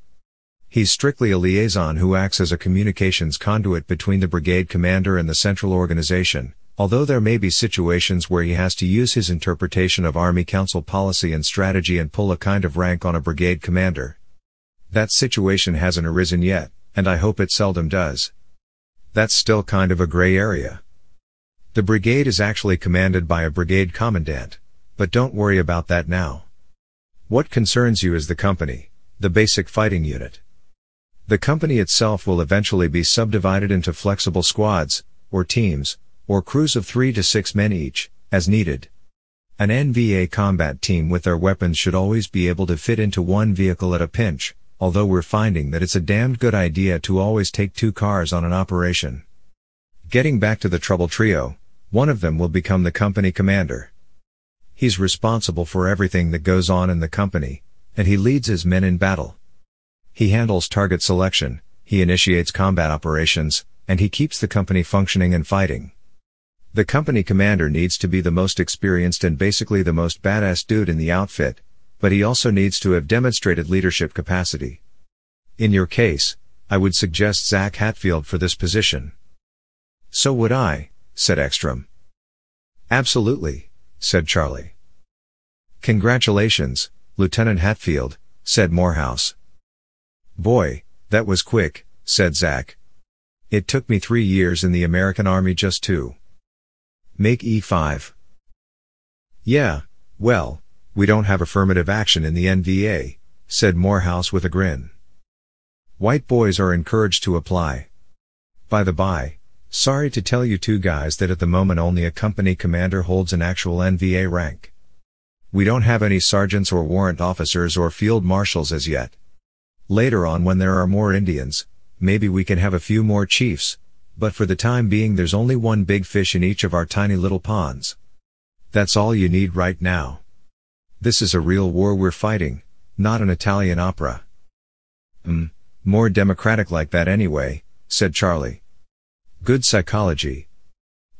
[SPEAKER 1] He's strictly a liaison who acts as a communications conduit between the brigade commander and the central organization, although there may be situations where he has to use his interpretation of Army Council policy and strategy and pull a kind of rank on a brigade commander. That situation hasn't arisen yet and I hope it seldom does. That's still kind of a gray area. The brigade is actually commanded by a brigade commandant, but don't worry about that now. What concerns you is the company, the basic fighting unit. The company itself will eventually be subdivided into flexible squads, or teams, or crews of three to six men each, as needed. An NVA combat team with their weapons should always be able to fit into one vehicle at a pinch, although we're finding that it's a damned good idea to always take two cars on an operation. Getting back to the Trouble Trio, one of them will become the company commander. He's responsible for everything that goes on in the company, and he leads his men in battle. He handles target selection, he initiates combat operations, and he keeps the company functioning and fighting. The company commander needs to be the most experienced and basically the most badass dude in the outfit, but he also needs to have demonstrated leadership capacity. In your case, I would suggest Zach Hatfield for this position. So would I, said Ekstrom. Absolutely, said Charlie. Congratulations, Lieutenant Hatfield, said Morehouse. Boy, that was quick, said Zach. It took me three years in the American Army just to make E5. Yeah, well, we don't have affirmative action in the NVA, said Morehouse with a grin. White boys are encouraged to apply. By the by, sorry to tell you two guys that at the moment only a company commander holds an actual NVA rank. We don't have any sergeants or warrant officers or field marshals as yet. Later on when there are more Indians, maybe we can have a few more chiefs, but for the time being there's only one big fish in each of our tiny little ponds. That's all you need right now. This is a real war we're fighting, not an Italian opera. Hmm, more democratic like that anyway, said Charlie. Good psychology.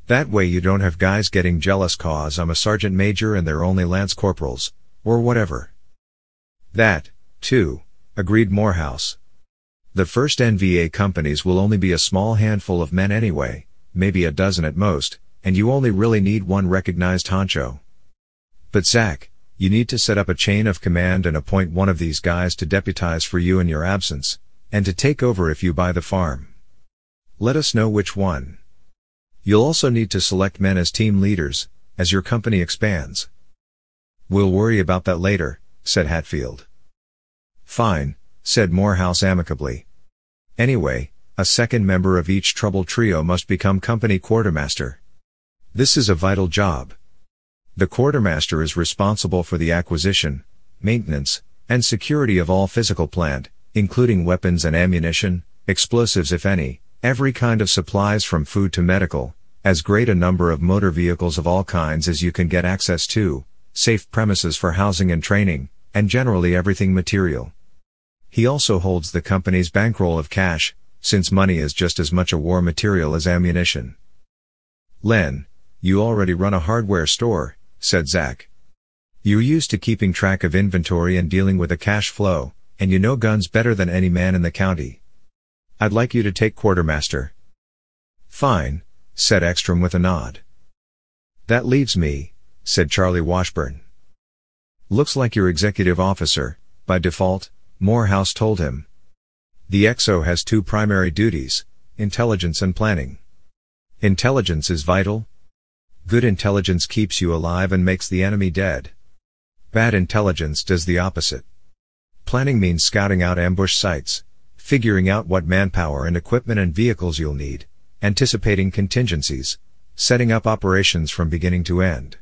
[SPEAKER 1] That way you don't have guys getting jealous cause I'm a sergeant major and they're only lance corporals, or whatever. That, too, agreed Morehouse. The first NVA companies will only be a small handful of men anyway, maybe a dozen at most, and you only really need one recognized honcho. But Zach, you need to set up a chain of command and appoint one of these guys to deputize for you in your absence, and to take over if you buy the farm. Let us know which one. You'll also need to select men as team leaders, as your company expands. We'll worry about that later, said Hatfield. Fine, said Morehouse amicably. Anyway, a second member of each trouble trio must become company quartermaster. This is a vital job. The quartermaster is responsible for the acquisition, maintenance, and security of all physical plant, including weapons and ammunition, explosives if any, every kind of supplies from food to medical, as great a number of motor vehicles of all kinds as you can get access to, safe premises for housing and training, and generally everything material. He also holds the company's bankroll of cash, since money is just as much a war material as ammunition. Len, you already run a hardware store, said Zach. You're used to keeping track of inventory and dealing with a cash flow, and you know guns better than any man in the county. I'd like you to take quartermaster. Fine, said Ekstrom with a nod. That leaves me, said Charlie Washburn. Looks like you're executive officer, by default, Morehouse told him. The XO has two primary duties, intelligence and planning. Intelligence is vital. Good intelligence keeps you alive and makes the enemy dead. Bad intelligence does the opposite. Planning means scouting out ambush sites, figuring out what manpower and equipment and vehicles you'll need, anticipating contingencies, setting up operations from beginning to end.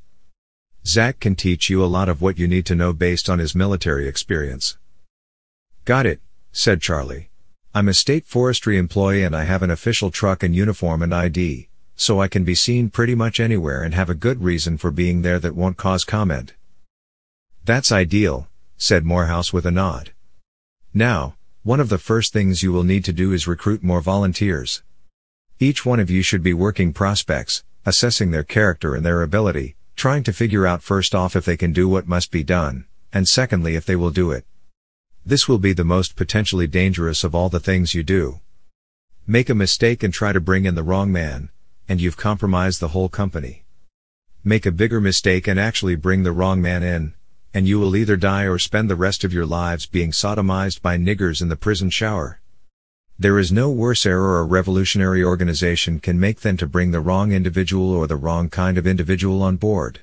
[SPEAKER 1] Zach can teach you a lot of what you need to know based on his military experience. Got it, said Charlie. I'm a state forestry employee and I have an official truck and uniform and ID, so I can be seen pretty much anywhere and have a good reason for being there that won't cause comment. That's ideal, said Morehouse with a nod. Now, one of the first things you will need to do is recruit more volunteers. Each one of you should be working prospects, assessing their character and their ability, trying to figure out first off if they can do what must be done, and secondly if they will do it. This will be the most potentially dangerous of all the things you do. Make a mistake and try to bring in the wrong man, and you've compromised the whole company. Make a bigger mistake and actually bring the wrong man in, and you will either die or spend the rest of your lives being sodomized by niggers in the prison shower. There is no worse error a revolutionary organization can make than to bring the wrong individual or the wrong kind of individual on board.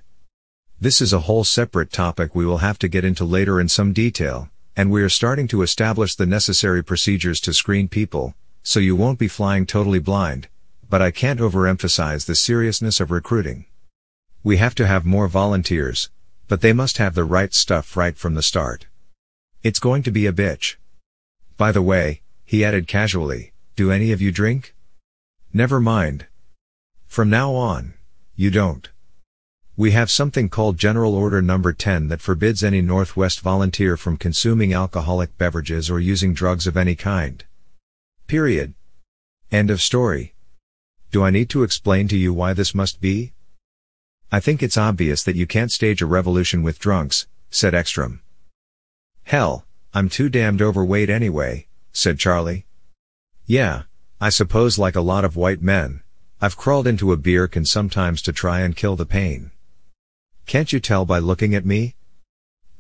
[SPEAKER 1] This is a whole separate topic we will have to get into later in some detail, and we are starting to establish the necessary procedures to screen people, so you won't be flying totally blind, but I can't overemphasize the seriousness of recruiting. We have to have more volunteers, but they must have the right stuff right from the start. It's going to be a bitch. By the way, he added casually, do any of you drink? Never mind. From now on, you don't. We have something called General Order Number 10 that forbids any Northwest volunteer from consuming alcoholic beverages or using drugs of any kind. Period. End of story. Do I need to explain to you why this must be? I think it's obvious that you can't stage a revolution with drunks, said Ekstrom. Hell, I'm too damned overweight anyway, said Charlie. Yeah, I suppose like a lot of white men, I've crawled into a beer can sometimes to try and kill the pain. Can't you tell by looking at me?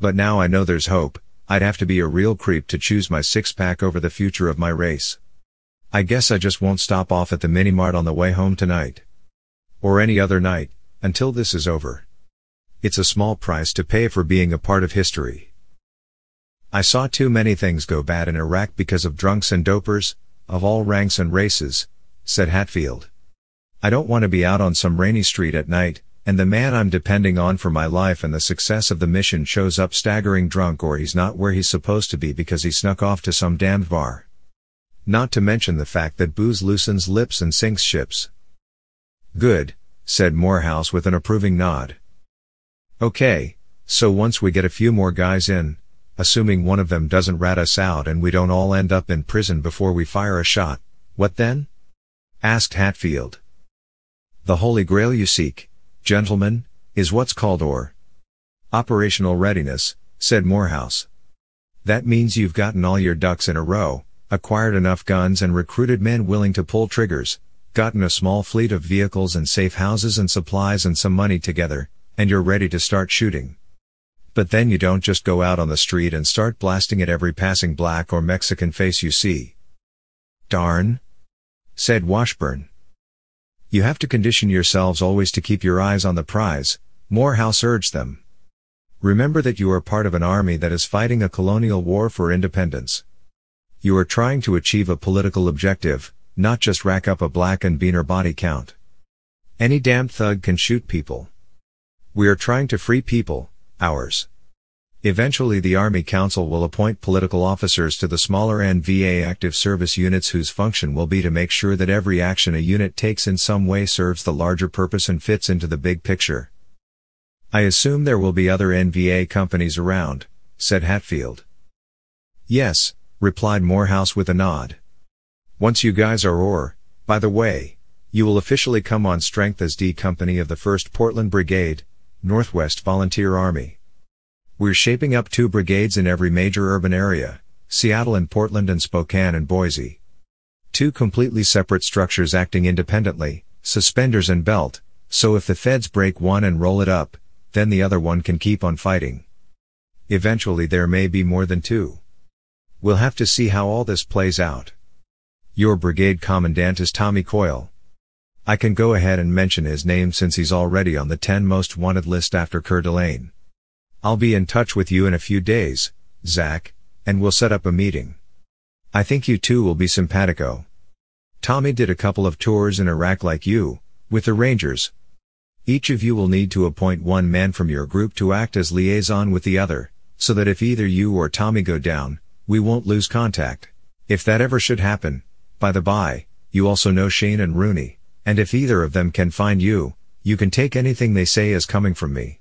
[SPEAKER 1] But now I know there's hope, I'd have to be a real creep to choose my six-pack over the future of my race. I guess I just won't stop off at the mini-mart on the way home tonight. Or any other night until this is over. It's a small price to pay for being a part of history. I saw too many things go bad in Iraq because of drunks and dopers, of all ranks and races, said Hatfield. I don't want to be out on some rainy street at night, and the man I'm depending on for my life and the success of the mission shows up staggering drunk or he's not where he's supposed to be because he snuck off to some damned bar. Not to mention the fact that booze loosens lips and sinks ships. Good, said Morehouse with an approving nod. Okay, so once we get a few more guys in, assuming one of them doesn't rat us out and we don't all end up in prison before we fire a shot, what then? asked Hatfield. The Holy Grail you seek, gentlemen, is what's called OR. Operational readiness, said Morehouse. That means you've gotten all your ducks in a row, acquired enough guns and recruited men willing to pull triggers, gotten a small fleet of vehicles and safe houses and supplies and some money together, and you're ready to start shooting. But then you don't just go out on the street and start blasting at every passing black or Mexican face you see. Darn. Said Washburn. You have to condition yourselves always to keep your eyes on the prize, Morehouse urged them. Remember that you are part of an army that is fighting a colonial war for independence. You are trying to achieve a political objective, not just rack up a black and beaner body count. Any damn thug can shoot people. We are trying to free people, ours. Eventually the Army Council will appoint political officers to the smaller NVA active service units whose function will be to make sure that every action a unit takes in some way serves the larger purpose and fits into the big picture. I assume there will be other NVA companies around, said Hatfield. Yes, replied Morehouse with a nod. Once you guys are OR, by the way, you will officially come on strength as D Company of the 1st Portland Brigade, Northwest Volunteer Army. We're shaping up two brigades in every major urban area, Seattle and Portland and Spokane and Boise. Two completely separate structures acting independently, suspenders and belt, so if the feds break one and roll it up, then the other one can keep on fighting. Eventually there may be more than two. We'll have to see how all this plays out. Your brigade commandant is Tommy Coyle. I can go ahead and mention his name since he's already on the 10 most wanted list after Coeur d'Alene. I'll be in touch with you in a few days, Zach, and we'll set up a meeting. I think you two will be simpatico. Tommy did a couple of tours in Iraq like you, with the Rangers. Each of you will need to appoint one man from your group to act as liaison with the other, so that if either you or Tommy go down, we won't lose contact. If that ever should happen, by the by, you also know Shane and Rooney, and if either of them can find you, you can take anything they say as coming from me.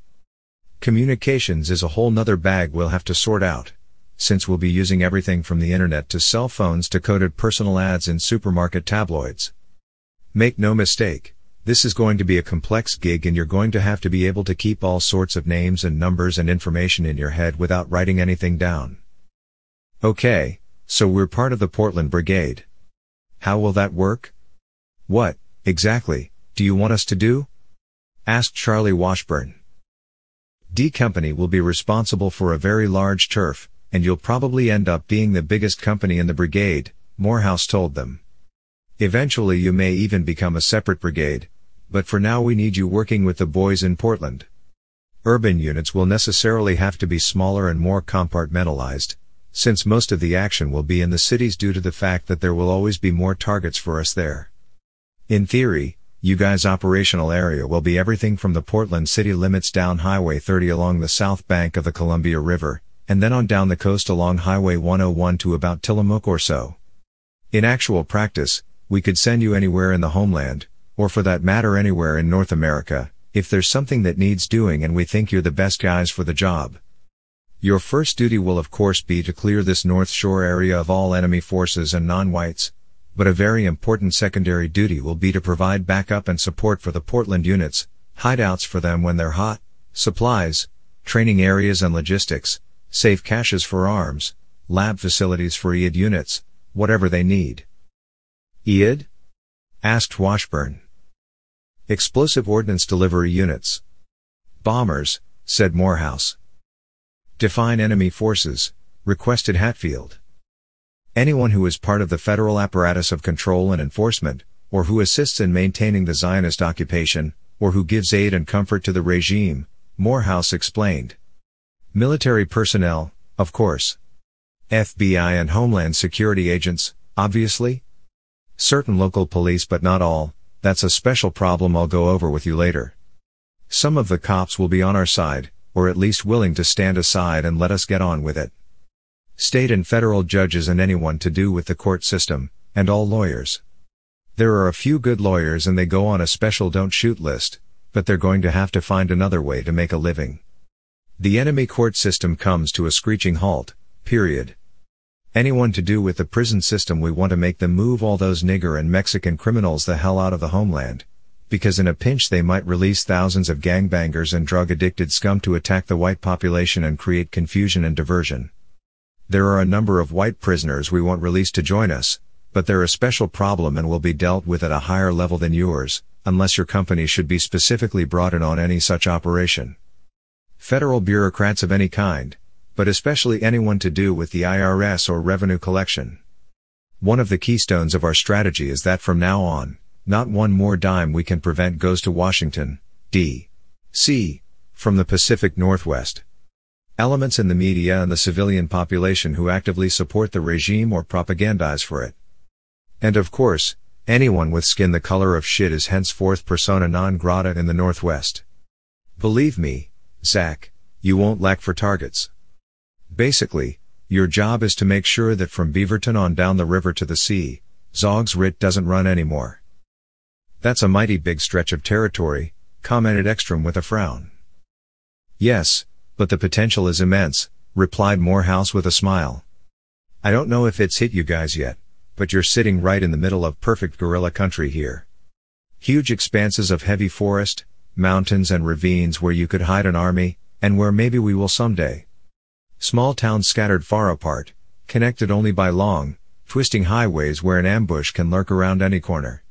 [SPEAKER 1] Communications is a whole nother bag we'll have to sort out, since we'll be using everything from the internet to cell phones to coded personal ads in supermarket tabloids. Make no mistake, this is going to be a complex gig and you're going to have to be able to keep all sorts of names and numbers and information in your head without writing anything down. Okay, so we're part of the Portland Brigade. How will that work? What, exactly, do you want us to do? asked Charlie Washburn. D Company will be responsible for a very large turf, and you'll probably end up being the biggest company in the brigade, Morehouse told them. Eventually you may even become a separate brigade, but for now we need you working with the boys in Portland. Urban units will necessarily have to be smaller and more compartmentalized, since most of the action will be in the cities due to the fact that there will always be more targets for us there. In theory, you guys' operational area will be everything from the Portland city limits down Highway 30 along the south bank of the Columbia River, and then on down the coast along Highway 101 to about Tillamook or so. In actual practice, we could send you anywhere in the homeland, or for that matter anywhere in North America, if there's something that needs doing and we think you're the best guys for the job. Your first duty will of course be to clear this North Shore area of all enemy forces and non-whites, but a very important secondary duty will be to provide backup and support for the Portland units, hideouts for them when they're hot, supplies, training areas and logistics, safe caches for arms, lab facilities for EOD units, whatever they need. EOD? asked Washburn. Explosive Ordnance Delivery Units. Bombers, said Morehouse. Define enemy forces, requested Hatfield. Anyone who is part of the federal apparatus of control and enforcement, or who assists in maintaining the Zionist occupation, or who gives aid and comfort to the regime, Morehouse explained. Military personnel, of course. FBI and Homeland Security agents, obviously. Certain local police but not all, that's a special problem I'll go over with you later. Some of the cops will be on our side, or at least willing to stand aside and let us get on with it. State and federal judges and anyone to do with the court system, and all lawyers. There are a few good lawyers and they go on a special don't shoot list, but they're going to have to find another way to make a living. The enemy court system comes to a screeching halt, period. Anyone to do with the prison system we want to make them move all those nigger and Mexican criminals the hell out of the homeland because in a pinch they might release thousands of gangbangers and drug-addicted scum to attack the white population and create confusion and diversion. There are a number of white prisoners we want released to join us, but they're a special problem and will be dealt with at a higher level than yours, unless your company should be specifically brought in on any such operation. Federal bureaucrats of any kind, but especially anyone to do with the IRS or revenue collection. One of the keystones of our strategy is that from now on, not one more dime we can prevent goes to Washington, D.C., from the Pacific Northwest. Elements in the media and the civilian population who actively support the regime or propagandize for it. And of course, anyone with skin the color of shit is henceforth persona non grata in the Northwest. Believe me, Zach, you won't lack for targets. Basically, your job is to make sure that from Beaverton on down the river to the sea, Zogs writ doesn't run anymore. That's a mighty big stretch of territory, commented Ekstrom with a frown. Yes, but the potential is immense, replied Morehouse with a smile. I don't know if it's hit you guys yet, but you're sitting right in the middle of perfect guerrilla country here. Huge expanses of heavy forest, mountains and ravines where you could hide an army, and where maybe we will someday. Small towns scattered far apart, connected only by long, twisting highways where an ambush can lurk around any corner.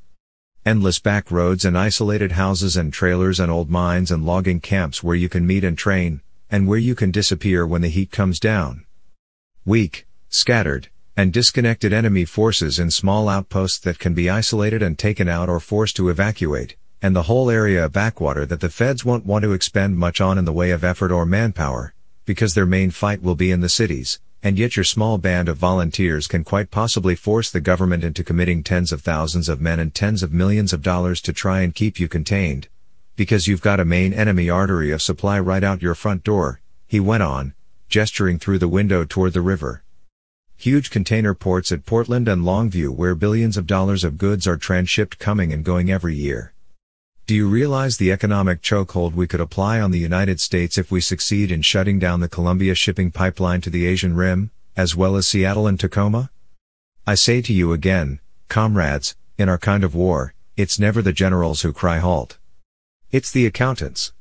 [SPEAKER 1] Endless back roads and isolated houses and trailers and old mines and logging camps where you can meet and train, and where you can disappear when the heat comes down. Weak, scattered, and disconnected enemy forces in small outposts that can be isolated and taken out or forced to evacuate, and the whole area a backwater that the feds won't want to expend much on in the way of effort or manpower, because their main fight will be in the cities, and yet your small band of volunteers can quite possibly force the government into committing tens of thousands of men and tens of millions of dollars to try and keep you contained. Because you've got a main enemy artery of supply right out your front door, he went on, gesturing through the window toward the river. Huge container ports at Portland and Longview where billions of dollars of goods are transshipped coming and going every year. Do you realize the economic chokehold we could apply on the United States if we succeed in shutting down the Columbia shipping pipeline to the Asian Rim, as well as Seattle and Tacoma? I say to you again, comrades, in our kind of war, it's never the generals who cry halt. It's the accountants.